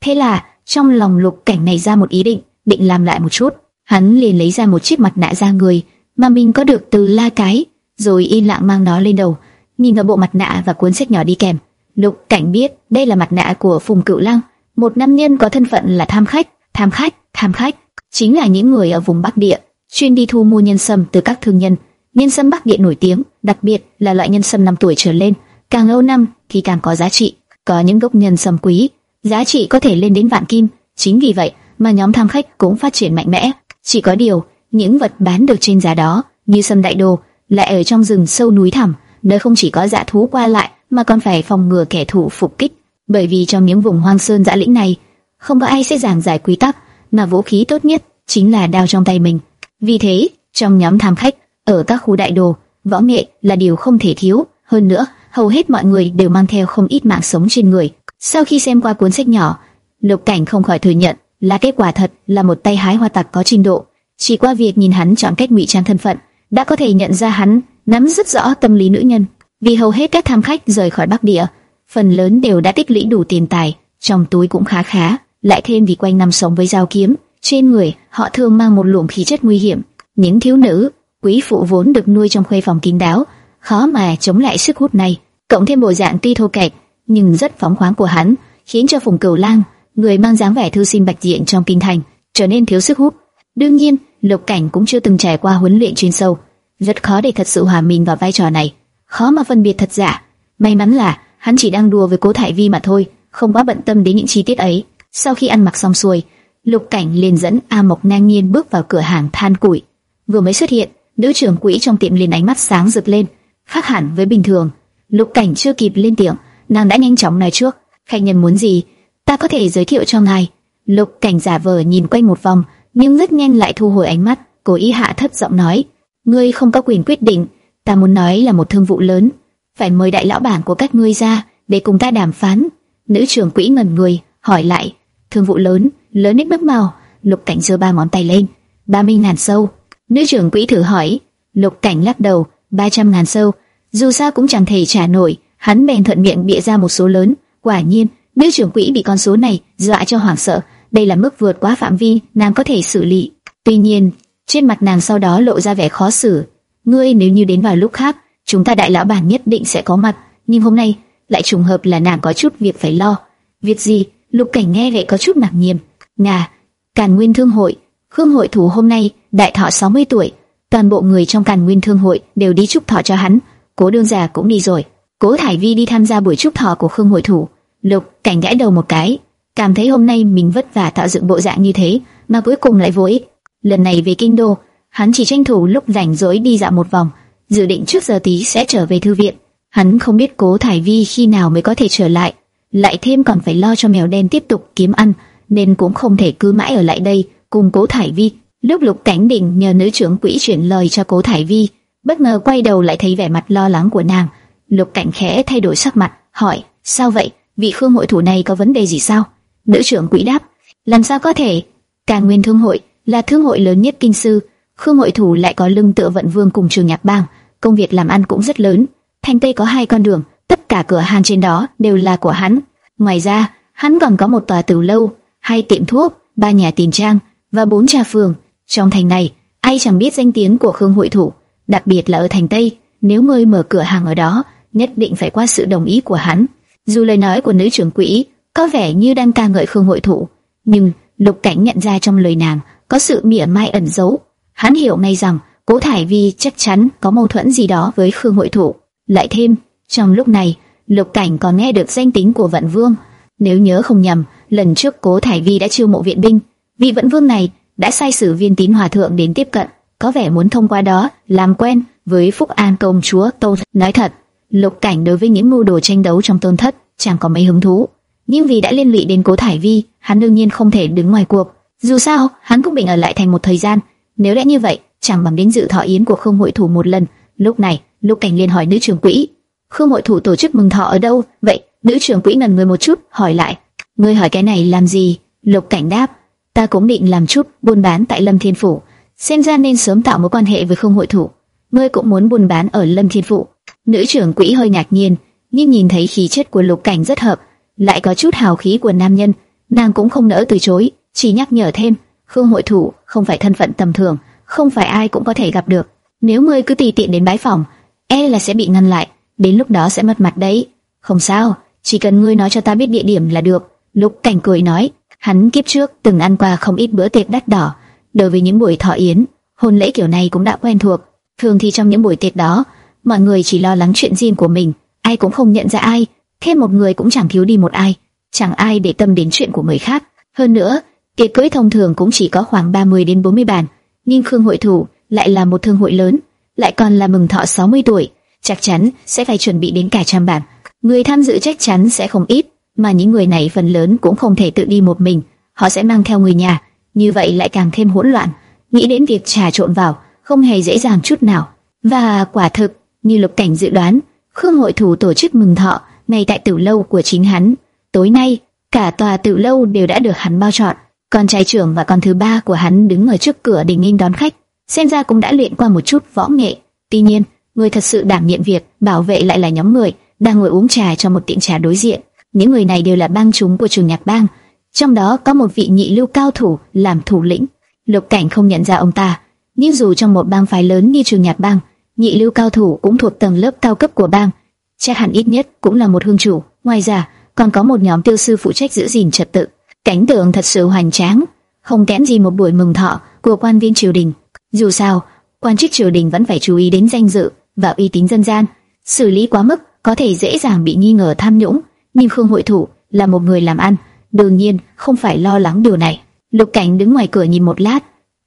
Thế là, trong lòng Lục Cảnh này ra một ý định, định làm lại một chút. Hắn liền lấy ra một chiếc mặt nạ da người mà mình có được từ La Cái, rồi im lặng mang nó lên đầu, nhìn vào bộ mặt nạ và cuốn sách nhỏ đi kèm. Lục Cảnh biết đây là mặt nạ của Phùng Cựu Lăng, một nam nhân có thân phận là tham khách, tham khách, tham khách, chính là những người ở vùng Bắc Địa, chuyên đi thu mua nhân sâm từ các thương nhân. Nhân sâm Bắc Địa nổi tiếng, đặc biệt là loại nhân sâm 5 tuổi trở lên, càng lâu năm thì càng có giá trị. Có những gốc nhân sâm quý, giá trị có thể lên đến vạn kim. Chính vì vậy mà nhóm tham khách cũng phát triển mạnh mẽ. Chỉ có điều, những vật bán được trên giá đó, như sâm đại đồ, lại ở trong rừng sâu núi thẳm, nơi không chỉ có dã thú qua lại, mà còn phải phòng ngừa kẻ thù phục kích. Bởi vì trong những vùng hoang sơn dã lĩnh này, không có ai sẽ giảng giải quy tắc, mà vũ khí tốt nhất chính là đao trong tay mình. Vì thế, trong nhóm tham khách ở các khu đại đồ, võ nghệ là điều không thể thiếu. Hơn nữa, hầu hết mọi người đều mang theo không ít mạng sống trên người. Sau khi xem qua cuốn sách nhỏ, Lục Cảnh không khỏi thừa nhận là kết quả thật là một tay hái hoa tặc có trình độ. Chỉ qua việc nhìn hắn chọn cách ngụy trang thân phận, đã có thể nhận ra hắn nắm rất rõ tâm lý nữ nhân. Vì hầu hết các tham khách rời khỏi Bắc Địa, phần lớn đều đã tích lũy đủ tiền tài, trong túi cũng khá khá, lại thêm vì quanh năm sống với dao kiếm, trên người họ thường mang một luồng khí chất nguy hiểm. Những thiếu nữ, quý phụ vốn được nuôi trong khuê phòng kín đáo, khó mà chống lại sức hút này. Cộng thêm bộ dạng tuy thô kệch nhưng rất phóng khoáng của hắn, khiến cho Phùng Cửu Lang, người mang dáng vẻ thư sinh bạch diện trong kinh thành, trở nên thiếu sức hút. Đương nhiên, Lục Cảnh cũng chưa từng trải qua huấn luyện chuyên sâu, rất khó để thật sự hòa mình vào vai trò này, khó mà phân biệt thật giả. May mắn là hắn chỉ đang đùa với Cố Thải Vi mà thôi, không quá bận tâm đến những chi tiết ấy. Sau khi ăn mặc xong xuôi, Lục Cảnh liền dẫn A Mộc ngang nhiên bước vào cửa hàng than củi. Vừa mới xuất hiện, nữ trưởng quỹ trong tiệm liền ánh mắt sáng rực lên, khác hẳn với bình thường. Lục Cảnh chưa kịp lên tiếng, nàng đã nhanh chóng nói trước, khách nhân muốn gì, ta có thể giới thiệu cho ngài. Lục Cảnh giả vờ nhìn quanh một vòng, nhưng rất nhanh lại thu hồi ánh mắt, cố ý hạ thấp giọng nói: "Ngươi không có quyền quyết định, ta muốn nói là một thương vụ lớn, phải mời đại lão bản của các ngươi ra để cùng ta đàm phán." Nữ trưởng quỹ ngẩn người, hỏi lại: "Thương vụ lớn, lớn đến mức nào?" Lục Cảnh giơ ba ngón tay lên, ba mươi ngàn sâu. Nữ trưởng quỹ thử hỏi, Lục Cảnh lắc đầu, ba trăm ngàn sâu, dù sao cũng chẳng thể trả nổi. Hắn bèn thuận miệng bịa ra một số lớn, quả nhiên, nữ trưởng quỹ bị con số này dọa cho hoảng sợ đây là mức vượt quá phạm vi nàng có thể xử lý. Tuy nhiên, trên mặt nàng sau đó lộ ra vẻ khó xử. Ngươi nếu như đến vào lúc khác, chúng ta đại lão bản nhất định sẽ có mặt, nhưng hôm nay lại trùng hợp là nàng có chút việc phải lo. Việc gì? Lục Cảnh nghe vậy có chút ngạc nhiên. "Nà, Càn Nguyên Thương hội, Khương hội thủ hôm nay đại thọ 60 tuổi, toàn bộ người trong Càn Nguyên Thương hội đều đi chúc thọ cho hắn. Cố đương già cũng đi rồi. Cố Thải Vi đi tham gia buổi chúc thọ của Khương hội thủ. Lục Cảnh gãi đầu một cái, cảm thấy hôm nay mình vất vả tạo dựng bộ dạng như thế, mà cuối cùng lại vô ích. Lần này về kinh đô, hắn chỉ tranh thủ lúc rảnh rỗi đi dạo một vòng, dự định trước giờ tí sẽ trở về thư viện. Hắn không biết Cố Thải Vi khi nào mới có thể trở lại, lại thêm còn phải lo cho mèo đen tiếp tục kiếm ăn, nên cũng không thể cứ mãi ở lại đây cùng Cố Thải Vi. Lúc Lục Cảnh Định nhờ nữ trưởng quỹ chuyển lời cho Cố Thải Vi, bất ngờ quay đầu lại thấy vẻ mặt lo lắng của nàng. Lục Cảnh khẽ thay đổi sắc mặt, hỏi: "Sao vậy? Vị Khương hội thủ này có vấn đề gì sao?" Nữ trưởng quỹ đáp, làm sao có thể? Càn Nguyên Thương hội là thương hội lớn nhất kinh sư, Khương hội thủ lại có lưng tựa vận vương cùng trường nhạc bang, công việc làm ăn cũng rất lớn. Thành Tây có hai con đường, tất cả cửa hàng trên đó đều là của hắn. Ngoài ra, hắn còn có một tòa từ lâu, hai tiệm thuốc, ba nhà tiền trang và bốn trà phường. Trong thành này, ai chẳng biết danh tiếng của Khương hội thủ, đặc biệt là ở thành Tây, nếu ngươi mở cửa hàng ở đó, nhất định phải qua sự đồng ý của hắn. Dù lời nói của nữ trưởng quỹ có vẻ như đang ca ngợi Khương Hội Thủ, nhưng Lục Cảnh nhận ra trong lời nàng có sự mỉa mai ẩn giấu. Hắn hiểu ngay rằng Cố Thải Vi chắc chắn có mâu thuẫn gì đó với Khương Hội Thủ. Lại thêm, trong lúc này, Lục Cảnh còn nghe được danh tính của Vận Vương. Nếu nhớ không nhầm, lần trước Cố Thải Vi đã chiêu mộ viện binh, vị Vận Vương này đã sai sử viên tín hòa thượng đến tiếp cận, có vẻ muốn thông qua đó làm quen với Phúc An công chúa Tô. Nói thật, Lục Cảnh đối với những mưu đồ tranh đấu trong tôn thất chẳng có mấy hứng thú nhưng vì đã liên lụy đến Cố Thải Vi, hắn đương nhiên không thể đứng ngoài cuộc. Dù sao, hắn cũng định ở lại thành một thời gian. Nếu đã như vậy, chẳng bằng đến dự thọ yến của Khương hội thủ một lần. Lúc này, Lục Cảnh liền hỏi nữ trưởng quỹ, Khương hội thủ tổ chức mừng thọ ở đâu? Vậy, nữ trưởng quỹ ngần người một chút, hỏi lại, ngươi hỏi cái này làm gì? Lục Cảnh đáp, ta cũng định làm chút buôn bán tại Lâm Thiên phủ, xem ra nên sớm tạo mối quan hệ với Khương hội thủ. Ngươi cũng muốn buôn bán ở Lâm Thiên phủ? Nữ trưởng quỹ hơi ngạc nhiên, nhưng nhìn thấy khí chất của Lục Cảnh rất hợp, lại có chút hào khí của nam nhân, nàng cũng không nỡ từ chối, chỉ nhắc nhở thêm, Khương hội thủ không phải thân phận tầm thường, không phải ai cũng có thể gặp được. Nếu ngươi cứ tùy tiện đến bái phòng, e là sẽ bị ngăn lại, đến lúc đó sẽ mất mặt đấy. Không sao, chỉ cần ngươi nói cho ta biết địa điểm là được. Lục Cảnh cười nói, hắn kiếp trước từng ăn qua không ít bữa tiệc đắt đỏ, đối với những buổi thọ yến, hôn lễ kiểu này cũng đã quen thuộc. Thường thì trong những buổi tiệc đó, mọi người chỉ lo lắng chuyện riêng của mình, ai cũng không nhận ra ai, thêm một người cũng chẳng thiếu đi một ai, chẳng ai để tâm đến chuyện của người khác. Hơn nữa, tiệc cưới thông thường cũng chỉ có khoảng 30 đến 40 bàn, nhưng Khương hội thủ lại là một thương hội lớn, lại còn là mừng thọ 60 tuổi, chắc chắn sẽ phải chuẩn bị đến cả trăm bàn. Người tham dự chắc chắn sẽ không ít, mà những người này phần lớn cũng không thể tự đi một mình, họ sẽ mang theo người nhà, như vậy lại càng thêm hỗn loạn. Nghĩ đến việc trà trộn vào, không hề dễ dàng chút nào. Và quả thực, như Lục Cảnh dự đoán, Khương hội thủ tổ chức mừng thọ ngay tại tử lâu của chính hắn. Tối nay, cả tòa tử lâu đều đã được hắn bao trọn. Con trai trưởng và con thứ ba của hắn đứng ở trước cửa để nghênh đón khách, xem ra cũng đã luyện qua một chút võ nghệ. Tuy nhiên, người thật sự đảm nhiệm việc bảo vệ lại là nhóm người đang ngồi uống trà trong một tiệm trà đối diện. Những người này đều là bang chúng của trường nhạc bang, trong đó có một vị nhị lưu cao thủ làm thủ lĩnh. Lục Cảnh không nhận ra ông ta, nhưng dù trong một bang phái lớn như trường nhạc bang, nhị lưu cao thủ cũng thuộc tầng lớp cao cấp của bang, chắc hẳn ít nhất cũng là một hương chủ. Ngoài ra, còn có một nhóm tiêu sư phụ trách giữ gìn trật tự. Cảnh tượng thật sự hoành tráng, không kém gì một buổi mừng thọ của quan viên triều đình. Dù sao, quan chức triều đình vẫn phải chú ý đến danh dự và uy tín dân gian, xử lý quá mức có thể dễ dàng bị nghi ngờ tham nhũng. Nhưng Khương Hội Thủ là một người làm ăn, đương nhiên không phải lo lắng điều này. Lục Cảnh đứng ngoài cửa nhìn một lát,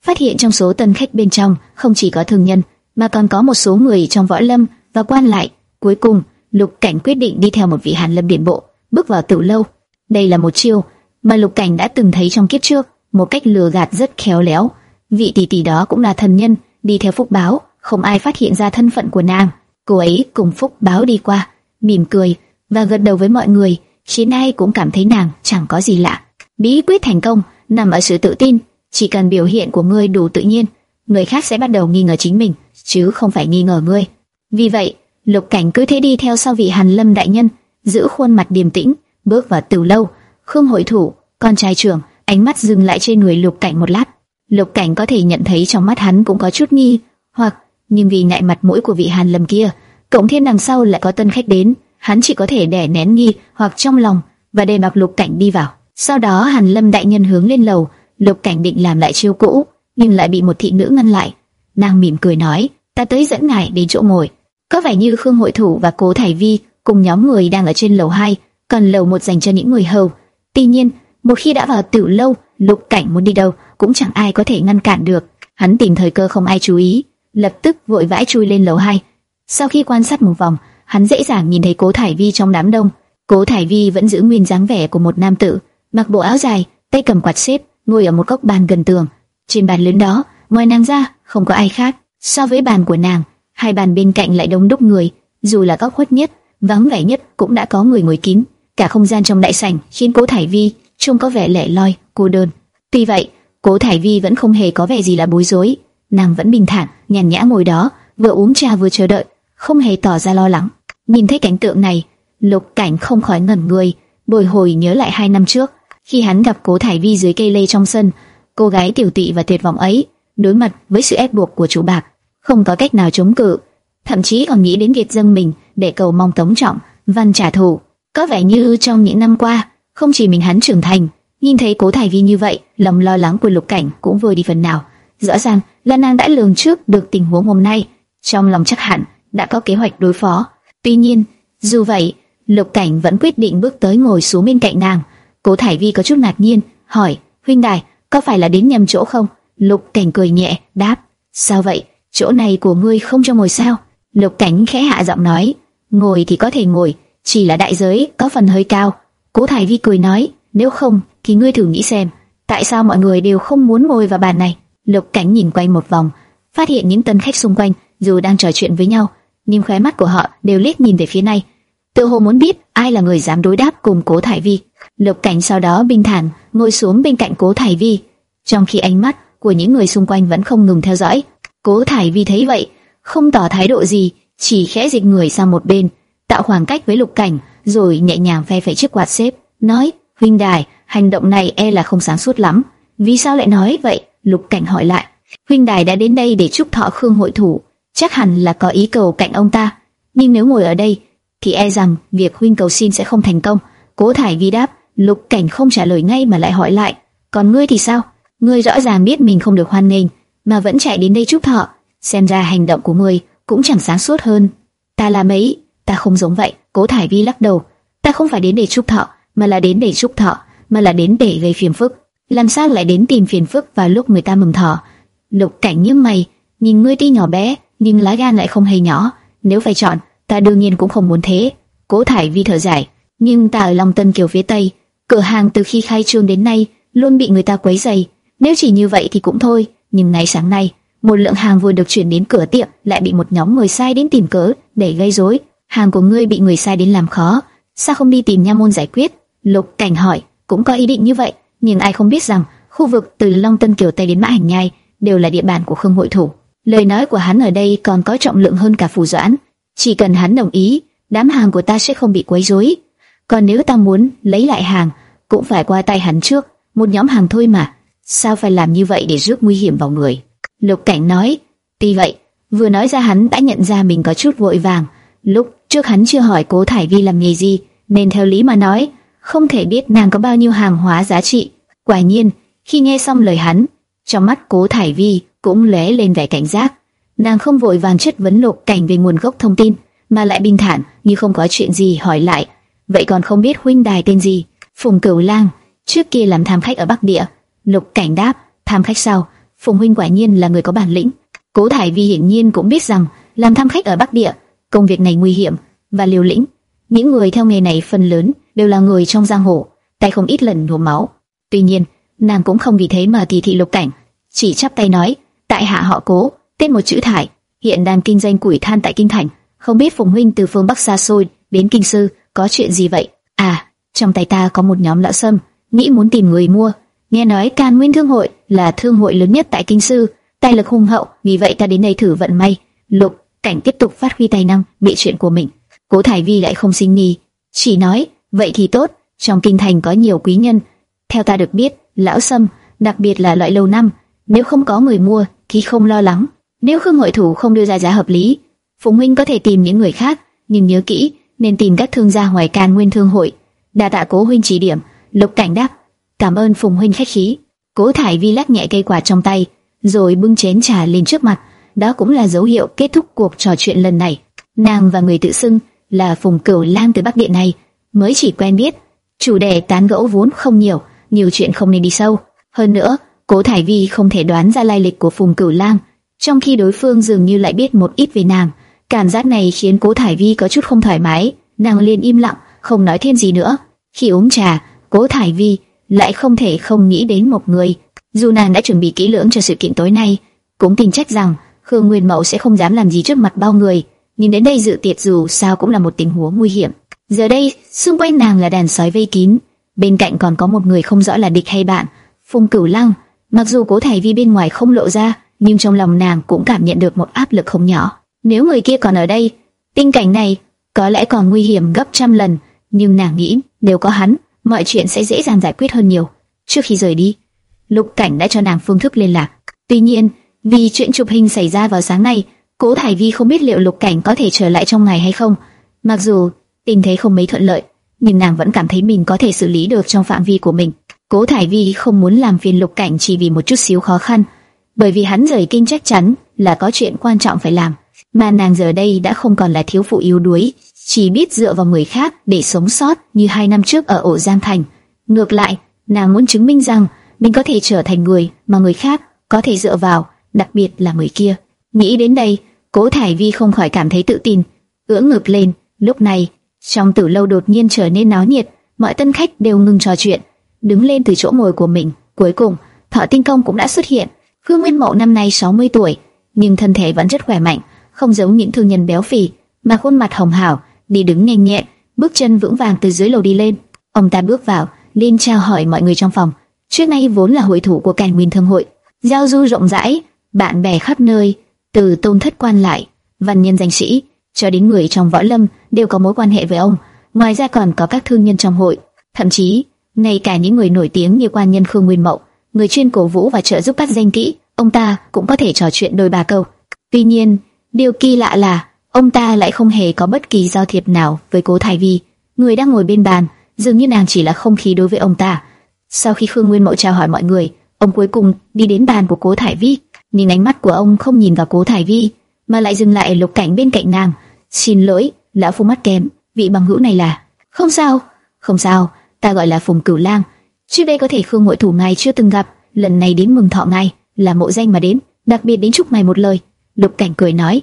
phát hiện trong số tân khách bên trong không chỉ có thường nhân, mà còn có một số người trong võ lâm và quan lại. Cuối cùng, Lục Cảnh quyết định đi theo một vị Hàn Lâm điện bộ, bước vào tử lâu. Đây là một chiêu mà Lục Cảnh đã từng thấy trong kiếp trước, một cách lừa gạt rất khéo léo. Vị tỷ tỷ đó cũng là thần nhân, đi theo Phúc Báo, không ai phát hiện ra thân phận của nàng. Cô ấy cùng Phúc Báo đi qua, mỉm cười và gật đầu với mọi người, khiến ai cũng cảm thấy nàng chẳng có gì lạ. Bí quyết thành công nằm ở sự tự tin, chỉ cần biểu hiện của ngươi đủ tự nhiên, người khác sẽ bắt đầu nghi ngờ chính mình, chứ không phải nghi ngờ ngươi. Vì vậy, Lục Cảnh cứ thế đi theo sau vị Hàn Lâm đại nhân, giữ khuôn mặt điềm tĩnh, bước vào từ lâu. Khương hội thủ, con trai trưởng, ánh mắt dừng lại trên người Lục Cảnh một lát. Lục Cảnh có thể nhận thấy trong mắt hắn cũng có chút nghi, hoặc nhưng vì ngại mặt mũi của vị Hàn Lâm kia, cộng thêm đằng sau lại có tân khách đến, hắn chỉ có thể đè nén nghi hoặc trong lòng và để mặc Lục Cảnh đi vào. Sau đó Hàn Lâm đại nhân hướng lên lầu, Lục Cảnh định làm lại chiêu cũ, nhưng lại bị một thị nữ ngăn lại. Nàng mỉm cười nói, ta tới dẫn ngài đến chỗ ngồi. Có vẻ như Khương Hội Thủ và Cố Thải Vi cùng nhóm người đang ở trên lầu 2, còn lầu một dành cho những người hầu. Tuy nhiên, một khi đã vào tiểu lâu, Lục Cảnh muốn đi đâu cũng chẳng ai có thể ngăn cản được. Hắn tìm thời cơ không ai chú ý, lập tức vội vãi chui lên lầu 2. Sau khi quan sát một vòng, hắn dễ dàng nhìn thấy Cố Thải Vi trong đám đông. Cố Thải Vi vẫn giữ nguyên dáng vẻ của một nam tử, mặc bộ áo dài, tay cầm quạt xếp, ngồi ở một góc bàn gần tường. Trên bàn lớn đó, ngoài nàng ra, không có ai khác. So với bàn của nàng, hai bàn bên cạnh lại đông đúc người, dù là góc khuất nhất, vắng vẻ nhất cũng đã có người ngồi kín. Cả không gian trong đại sảnh khiến Cố Thải Vi trông có vẻ lẻ loi, cô đơn. Tuy vậy, Cố Thải Vi vẫn không hề có vẻ gì là bối rối, nàng vẫn bình thản, nhàn nhã ngồi đó, vừa uống trà vừa chờ đợi, không hề tỏ ra lo lắng. Nhìn thấy cảnh tượng này, Lục Cảnh không khỏi ngẩn người, bồi hồi nhớ lại hai năm trước, khi hắn gặp Cố Thải Vi dưới cây lê trong sân, cô gái tiểu tụy và tuyệt vọng ấy, đối mặt với sự ép buộc của chủ bạc, không có cách nào chống cự, thậm chí còn nghĩ đến việc dâng mình để cầu mong tống trọng, văn trả thù. Có vẻ như trong những năm qua, không chỉ mình hắn trưởng thành, nhìn thấy Cố Thải Vi như vậy, lòng lo lắng của Lục Cảnh cũng vơi đi phần nào. Rõ ràng là nàng đã lường trước được tình huống hôm nay, trong lòng chắc hẳn đã có kế hoạch đối phó. Tuy nhiên, dù vậy, Lục Cảnh vẫn quyết định bước tới ngồi xuống bên cạnh nàng. Cố Thải Vi có chút ngạc nhiên, hỏi: "Huynh đài, có phải là đến nhầm chỗ không?" Lục Cảnh cười nhẹ, đáp: "Sao vậy? Chỗ này của ngươi không cho ngồi sao?" Lục Cảnh khẽ hạ giọng nói: "Ngồi thì có thể ngồi, chỉ là đại giới có phần hơi cao." Cố Thải Vi cười nói: "Nếu không, thì ngươi thử nghĩ xem, tại sao mọi người đều không muốn ngồi vào bàn này?" Lục Cảnh nhìn quanh một vòng, phát hiện những tân khách xung quanh dù đang trò chuyện với nhau, nhưng khóe mắt của họ đều liếc nhìn về phía này, tự hồ muốn biết ai là người dám đối đáp cùng Cố Thải Vi. Lục Cảnh sau đó bình thản ngồi xuống bên cạnh Cố Thải Vi, trong khi ánh mắt của những người xung quanh vẫn không ngừng theo dõi. Cố Thải Vi thấy vậy, không tỏ thái độ gì, chỉ khẽ dịch người sang một bên, tạo khoảng cách với Lục Cảnh, rồi nhẹ nhàng phe phẩy chiếc quạt xếp, nói: "Huynh đài, hành động này e là không sáng suốt lắm." "Vì sao lại nói vậy?" Lục Cảnh hỏi lại. "Huynh đài đã đến đây để chúc thọ Khương hội thủ, chắc hẳn là có ý cầu cạnh ông ta. Nhưng nếu ngồi ở đây, thì e rằng việc huynh cầu xin sẽ không thành công. Cố Thải Vi đáp, Lục Cảnh không trả lời ngay mà lại hỏi lại, còn ngươi thì sao? Ngươi rõ ràng biết mình không được hoan nghênh, mà vẫn chạy đến đây chúc thọ, xem ra hành động của ngươi cũng chẳng sáng suốt hơn. Ta là mấy, ta không giống vậy. Cố Thải Vi lắc đầu, ta không phải đến để chúc thọ, mà là đến để chúc thọ, mà là đến để gây phiền phức. Làm sao lại đến tìm phiền phức vào lúc người ta mừng thọ? Lục Cảnh như mày, nhìn ngươi tuy nhỏ bé, nhưng lá gan lại không hề nhỏ. Nếu phải chọn, ta đương nhiên cũng không muốn thế. Cố Thải Vi thở dài, nhưng ta ở Long Tân Kiều phía Tây, cửa hàng từ khi khai trương đến nay luôn bị người ta quấy rầy. Nếu chỉ như vậy thì cũng thôi, nhưng ngày sáng nay, một lượng hàng vừa được chuyển đến cửa tiệm lại bị một nhóm người sai đến tìm cớ để gây rối. Hàng của ngươi bị người sai đến làm khó, sao không đi tìm nha môn giải quyết? Lục Cảnh hỏi, cũng có ý định như vậy, nhưng ai không biết rằng khu vực từ Long Tân Kiều Tây đến Mã Hành Nhai đều là địa bàn của Khương Hội Thủ. Lời nói của hắn ở đây còn có trọng lượng hơn cả phù doãn. Chỉ cần hắn đồng ý, đám hàng của ta sẽ không bị quấy rối. Còn nếu ta muốn lấy lại hàng, cũng phải qua tay hắn trước. Một nhóm hàng thôi mà, sao phải làm như vậy để rước nguy hiểm vào người? Lục Cảnh nói. Tuy vậy, vừa nói ra hắn đã nhận ra mình có chút vội vàng. Lúc trước hắn chưa hỏi Cố Thải Vi làm nghề gì, nên theo lý mà nói, không thể biết nàng có bao nhiêu hàng hóa giá trị. Quả nhiên, khi nghe xong lời hắn, trong mắt Cố Thải Vi cũng lóe lên vẻ cảnh giác. Nàng không vội vàng chất vấn Lục Cảnh về nguồn gốc thông tin, mà lại bình thản như không có chuyện gì hỏi lại. Vậy còn không biết huynh đài tên gì? Phùng Cửu Lang, trước kia làm tham khách ở Bắc Địa. Lục Cảnh đáp, tham khách sau Phùng huynh quả nhiên là người có bản lĩnh. Cố Thải Vi hiển nhiên cũng biết rằng làm tham khách ở Bắc Địa, công việc này nguy hiểm và liều lĩnh. Những người theo nghề này phần lớn đều là người trong giang hồ, tay không ít lần đổ máu. Tuy nhiên, nàng cũng không vì thế mà kỳ thị Lục Cảnh, chỉ chắp tay nói, tại hạ họ Cố, tên một chữ Thải, hiện đang kinh doanh củi than tại kinh thành, không biết Phùng huynh từ phương Bắc xa xôi đến kinh sư có chuyện gì vậy? À, trong tay ta có một nhóm lão sâm, nghĩ muốn tìm người mua. Nghe nói Can Nguyên Thương hội là thương hội lớn nhất tại kinh sư, tài lực hùng hậu, vì vậy ta đến đây thử vận may. Lục Cảnh tiếp tục phát huy tài năng, bị chuyện của mình. Cố Thải Vi lại không sinh nghi, chỉ nói, vậy thì tốt, trong kinh thành có nhiều quý nhân. Theo ta được biết, lão sâm, đặc biệt là loại lâu năm, nếu không có người mua thì không lo lắng. Nếu Khương Hội Thủ không đưa ra giá hợp lý, phụ huynh có thể tìm những người khác, nhưng nhớ kỹ, nên tìm các thương gia ngoài can Nguyên Thương hội. Đa tạ Cố huynh chỉ điểm. Lục Cảnh đáp, cảm ơn Phùng huynh khách khí. Cố Thải Vi lắc nhẹ cây quả trong tay, rồi bưng chén trà lên trước mặt. Đó cũng là dấu hiệu kết thúc cuộc trò chuyện lần này. Nàng và người tự xưng là Phùng Cửu Lang từ Bắc Điện này mới chỉ quen biết, chủ đề tán gẫu vốn không nhiều, nhiều chuyện không nên đi sâu. Hơn nữa, Cố Thải Vi không thể đoán ra lai lịch của Phùng Cửu Lang, trong khi đối phương dường như lại biết một ít về nàng. Cảm giác này khiến Cố Thải Vi có chút không thoải mái, nàng liền im lặng, không nói thêm gì nữa. Khi uống trà, Cố Thải Vi lại không thể không nghĩ đến một người. Dù nàng đã chuẩn bị kỹ lưỡng cho sự kiện tối nay, cũng tin trách rằng Khương Nguyên Mậu sẽ không dám làm gì trước mặt bao người, nhìn đến đây dự tiệc dù sao cũng là một tình huống nguy hiểm. Giờ đây, xung quanh nàng là đàn sói vây kín, bên cạnh còn có một người không rõ là địch hay bạn, Phùng Cửu Lăng. Mặc dù Cố Thải Vi bên ngoài không lộ ra, nhưng trong lòng nàng cũng cảm nhận được một áp lực không nhỏ. Nếu người kia còn ở đây, tình cảnh này có lẽ còn nguy hiểm gấp trăm lần, nhưng nàng nghĩ nếu có hắn, mọi chuyện sẽ dễ dàng giải quyết hơn nhiều. Trước khi rời đi, Lục Cảnh đã cho nàng phương thức liên lạc. Tuy nhiên, vì chuyện chụp hình xảy ra vào sáng nay, Cố Thải Vi không biết liệu Lục Cảnh có thể trở lại trong ngày hay không. Mặc dù tình thế không mấy thuận lợi, nhưng nàng vẫn cảm thấy mình có thể xử lý được trong phạm vi của mình. Cố Thải Vi không muốn làm phiền Lục Cảnh chỉ vì một chút xíu khó khăn, bởi vì hắn rời kinh chắc chắn là có chuyện quan trọng phải làm, mà nàng giờ đây đã không còn là thiếu phụ yếu đuối, chỉ biết dựa vào người khác để sống sót như hai năm trước ở ổ Giang Thành. Ngược lại, nàng muốn chứng minh rằng mình có thể trở thành người mà người khác có thể dựa vào, đặc biệt là người kia. Nghĩ đến đây, Cố Thải Vi không khỏi cảm thấy tự tin, ưỡn ngực lên. Lúc này, trong tử lâu đột nhiên trở nên náo nhiệt, mọi tân khách đều ngừng trò chuyện, đứng lên từ chỗ ngồi của mình. Cuối cùng, Thọ Tinh Công cũng đã xuất hiện. Khương Nguyên Mậu năm nay 60 tuổi, nhưng thân thể vẫn rất khỏe mạnh, không giống những thương nhân béo phì, mà khuôn mặt hồng hào, đi đứng nhanh nhẹn, bước chân vững vàng từ dưới lầu đi lên. Ông ta bước vào, lên chào hỏi mọi người trong phòng. Trước nay vốn là hội thủ của Càn Nguyên Thương hội, giao du rộng rãi, bạn bè khắp nơi, từ tôn thất quan lại, văn nhân danh sĩ, cho đến người trong võ lâm đều có mối quan hệ với ông. Ngoài ra còn có các thương nhân trong hội, thậm chí ngay cả những người nổi tiếng như quan nhân Khương Nguyên Mậu, người chuyên cổ vũ và trợ giúp các danh kỹ, ông ta cũng có thể trò chuyện đôi ba câu. Tuy nhiên, Điều kỳ lạ là ông ta lại không hề có bất kỳ giao thiệp nào với Cố thái Vi, người đang ngồi bên bàn, dường như nàng chỉ là không khí đối với ông ta. Sau khi Khương Nguyên Mậu chào hỏi mọi người, ông cuối cùng đi đến bàn của Cố thái Vi, nhìn ánh mắt của ông không nhìn vào Cố Thải Vi, mà lại dừng lại Lục Cảnh bên cạnh nàng. "Xin lỗi, lão phu mắt kém, vị bằng hữu này là?" "Không sao, không sao, ta gọi là Phùng Cửu Lang. Trước đây có thể Khương hội thủ ngài chưa từng gặp, lần này đến mừng thọ ngài, là mộ danh mà đến, đặc biệt đến chúc ngài một lời." Lục Cảnh cười nói.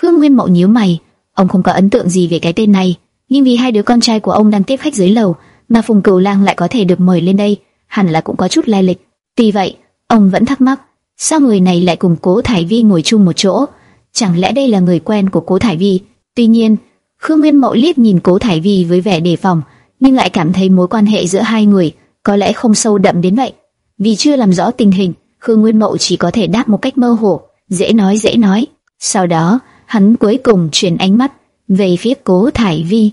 Phương Nguyên Mậu nhíu mày, ông không có ấn tượng gì về cái tên này, nhưng vì hai đứa con trai của ông đang tiếp khách dưới lầu, mà Phùng Cửu Lang lại có thể được mời lên đây, hẳn là cũng có chút lai lịch. Tuy vậy, ông vẫn thắc mắc, sao người này lại cùng Cố Thải Vi ngồi chung một chỗ? Chẳng lẽ đây là người quen của Cố Thải Vi? Tuy nhiên, Khương Nguyên Mậu liếc nhìn Cố Thải Vi với vẻ đề phòng, nhưng lại cảm thấy mối quan hệ giữa hai người có lẽ không sâu đậm đến vậy. Vì chưa làm rõ tình hình, Khương Nguyên Mậu chỉ có thể đáp một cách mơ hồ, dễ nói dễ nói. Sau đó, hắn cuối cùng chuyển ánh mắt về phía Cố Thải Vi.